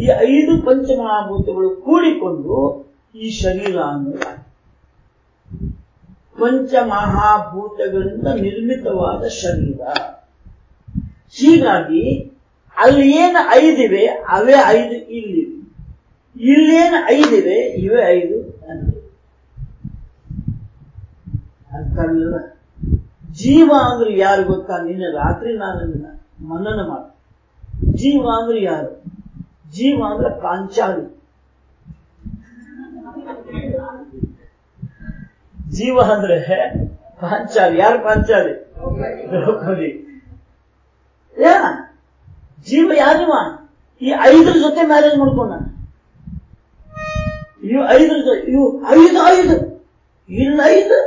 ಈ ಐದು ಪಂಚಮಹಾಭೂತಗಳು ಕೂಡಿಕೊಂಡು ಈ ಶರೀರ ಅನ್ನೋದು ಪಂಚಮಹಾಭೂತಗಳಿಂದ ನಿರ್ಮಿತವಾದ ಶರೀರ. ಹೀಗಾಗಿ ಅಲ್ಲಿ ಏನು ಐದಿವೆ, ಅವೇ ಐದು ಇಲ್ಲಿ. ಇಲ್ಲೇನು ಐದಿವೆ, ಇವೇ ಐದು ಅಂದ್ರೆ ಆಗ್ಲಿಲ್ಲ? ಜೀವ ಅಂದ್ರೆ ಯಾರು ಗೊತ್ತಾ? ನಿನ್ನೆ ರಾತ್ರಿ ನಾನು ಮನನ ಮಾಡ. ಜೀವ ಅಂದ್ರೆ ಯಾರು? ಜೀವ ಅಂದ್ರೆ ಪಾಂಚಾಲಿ ಜೀವ ಅಂದ್ರೆ ಪಾಂಚಾಲಿ ಯಾರು ಪಾಂಚಾಲಿ ದ್ರೌಪದಿ. ಯಾ? ಜೀವ ಯಾರಿವ ಈ ಐದರ ಜೊತೆ ಮ್ಯಾರೇಜ್ ಮಾಡ್ಕೊಂಡ. ಇವು ಐದರ ಜೊತೆ ಇವು ಐದು ಐದು. ಇಲ್ಲ ಐದು?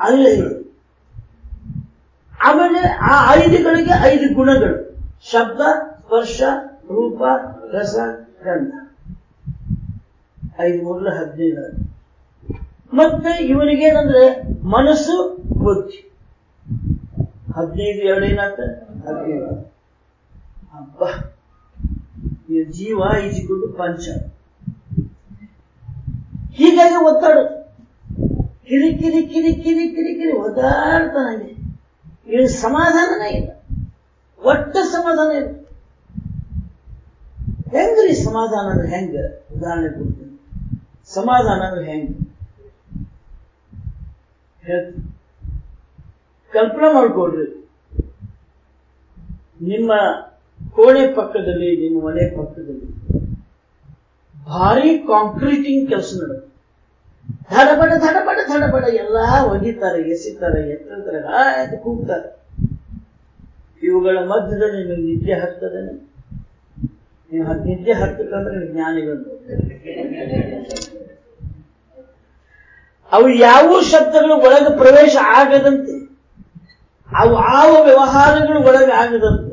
ಅಲ್ಲಿ ಐದು ಆಮೇಲೆ ಆ ಐದುಗಳಿಗೆ ಐದು ಗುಣಗಳು. ಶಬ್ದ, ಸ್ಪರ್ಶ, ರೂಪ, ರಸ, ಗಂಧ. ಐದು ಮೂರಲ ಹದಿನೈದು. ಮತ್ತೆ ಇವನಿಗೇನಂದ್ರೆ ಮನಸ್ಸು, ಬುದ್ಧಿ. ಹದಿನೈದು ಎರಡೇನಾತ ಹದಿನೈದು. ಹಬ್ಬ ಈ ಜೀವ ಈಜಿಕೊಂಡು ಪಂಚ. ಹೀಗಾಗಿ ಒತ್ತಾಡೋದು ಕಿರಿ ಕಿರಿ ಕಿರಿ ಕಿರಿ ಕಿರಿ ಕಿರಿ ಒದ್ದಾಡ್ತಾನೆ. ಇವನು ಸಮಾಧಾನನೇ ಇಲ್ಲ. ಒಟ್ಟ ಸಮಾಧಾನ ಇಲ್ಲ. ಹೆಂಗ್ರಿ ಸಮಾಧಾನ ಅಂದ್ರೆ ಹೆಂಗ? ಉದಾಹರಣೆ ಕೊಡ್ತೀನಿ. ಸಮಾಧಾನ ಅಂದ್ರೆ ಹೆಂಗ. ಕಲ್ಪನೆ ಮಾಡ್ಕೊಡ್ರಿ ನಿಮ್ಮ ಕೋಣೆ ಪಕ್ಕದಲ್ಲಿ, ನಿಮ್ಮ ಮನೆ ಪಕ್ಕದಲ್ಲಿ ಭಾರಿ ಕಾಂಕ್ರೀಟಿಂಗ್ ಕೆಲಸ ನಡೆದು ಧಡಬಡ ಧಡಬಡ ಧಡಬಡ ಎಲ್ಲ ಒಗಿತಾರೆ, ಎಸಿತಾರೆ ಎತ್ತಂತಾರೆ ಆಯ್ತು ಕೂಗ್ತಾರೆ. ಇವುಗಳ ಮಧ್ಯದಲ್ಲಿ ನಿಮಗೆ ನಿದ್ದೆ ಹತ್ತದ ನೀವು. ನಿದ್ದೆ ಹತ್ತಕ್ಕಂದ್ರೆ ಜ್ಞಾನಿಗಳು ಅವು ಯಾವ ಶಬ್ದಗಳು ಒಳಗೆ ಪ್ರವೇಶ ಆಗದಂತೆ, ಅವು ಯಾವ ವ್ಯವಹಾರಗಳು ಒಳಗೆ ಆಗದಂತೆ.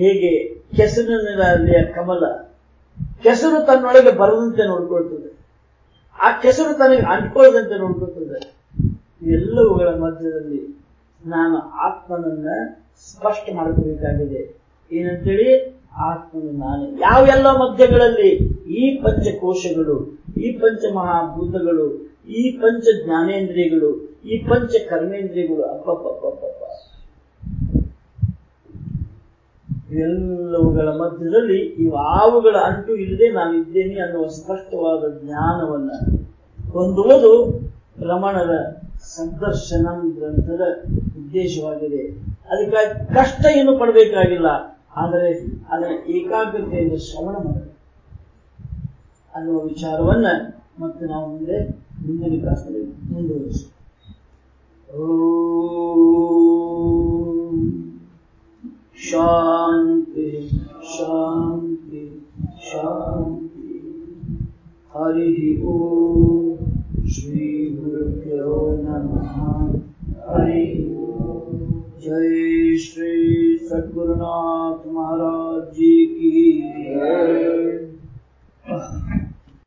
ಹೇಗೆ ಕೆಸರಿನಲ್ಲಿಯ ಕಮಲ, ಕೆಸರು ತನ್ನೊಳಗೆ ಬರದಂತೆ ನೋಡ್ಕೊಳ್ತದೆ. ಆ ಕೆಸರು ತನಗೆ ಅಂಟ್ಕೊಳ್ಳದಂತೆ ನೋಡ್ಕೊಳ್ತದೆ ಎಲ್ಲವುಗಳ ಮಧ್ಯದಲ್ಲಿ ನಾನು ಆತ್ಮನನ್ನ ಸ್ಪಷ್ಟ ಮಾಡ್ಕೋಬೇಕಾಗಿದೆ ಏನಂತೇಳಿ, ಆತ್ಮನು ನಾನು. ಯಾವೆಲ್ಲ ಮಧ್ಯಗಳಲ್ಲಿ ಈ ಪಂಚಕೋಶಗಳು, ಈ ಪಂಚ ಮಹಾಭೂತಗಳು ಈ ಪಂಚ ಜ್ಞಾನೇಂದ್ರಿಯಗಳು ಈ ಪಂಚ ಕರ್ಮೇಂದ್ರಿಯಗಳು ಅಪ್ಪಪ್ಪಪ್ಪಪ್ಪ ಇವೆಲ್ಲವುಗಳ ಮಧ್ಯದಲ್ಲಿ ಇವಾವುಗಳ ಅಂಟು ಇಲ್ಲದೆ ನಾನು ಇದ್ದೇನೆ ಅನ್ನುವ ಸ್ಪಷ್ಟವಾದ ಜ್ಞಾನವನ್ನ ಹೊಂದುವುದು ರಮಣರ ಸಂದರ್ಶನ ಗ್ರಂಥದ ಉದ್ದೇಶವಾಗಿದೆ. ಅದಕ್ಕಾಗಿ ಕಷ್ಟ ಏನು ಪಡಬೇಕಾಗಿಲ್ಲ. ಆದರೆ ಅದರ ಏಕಾಗ್ರತೆಯಿಂದ ಶ್ರವಣ ಮಾಡಬೇಕು ಅನ್ನುವ ವಿಚಾರವನ್ನ ಮತ್ತೆ ನಾವು ಮುಂದೆ ಮುಂದಿನ ಕ್ಲಾಸ್ನಲ್ಲಿ ಮುಂದುವರಿಸ ಓಂ शांति शांति शांति। हरि ओ श्री गुरुभ्यो नमः। हरि जय श्री सदगुरुनाथ महाराज जी की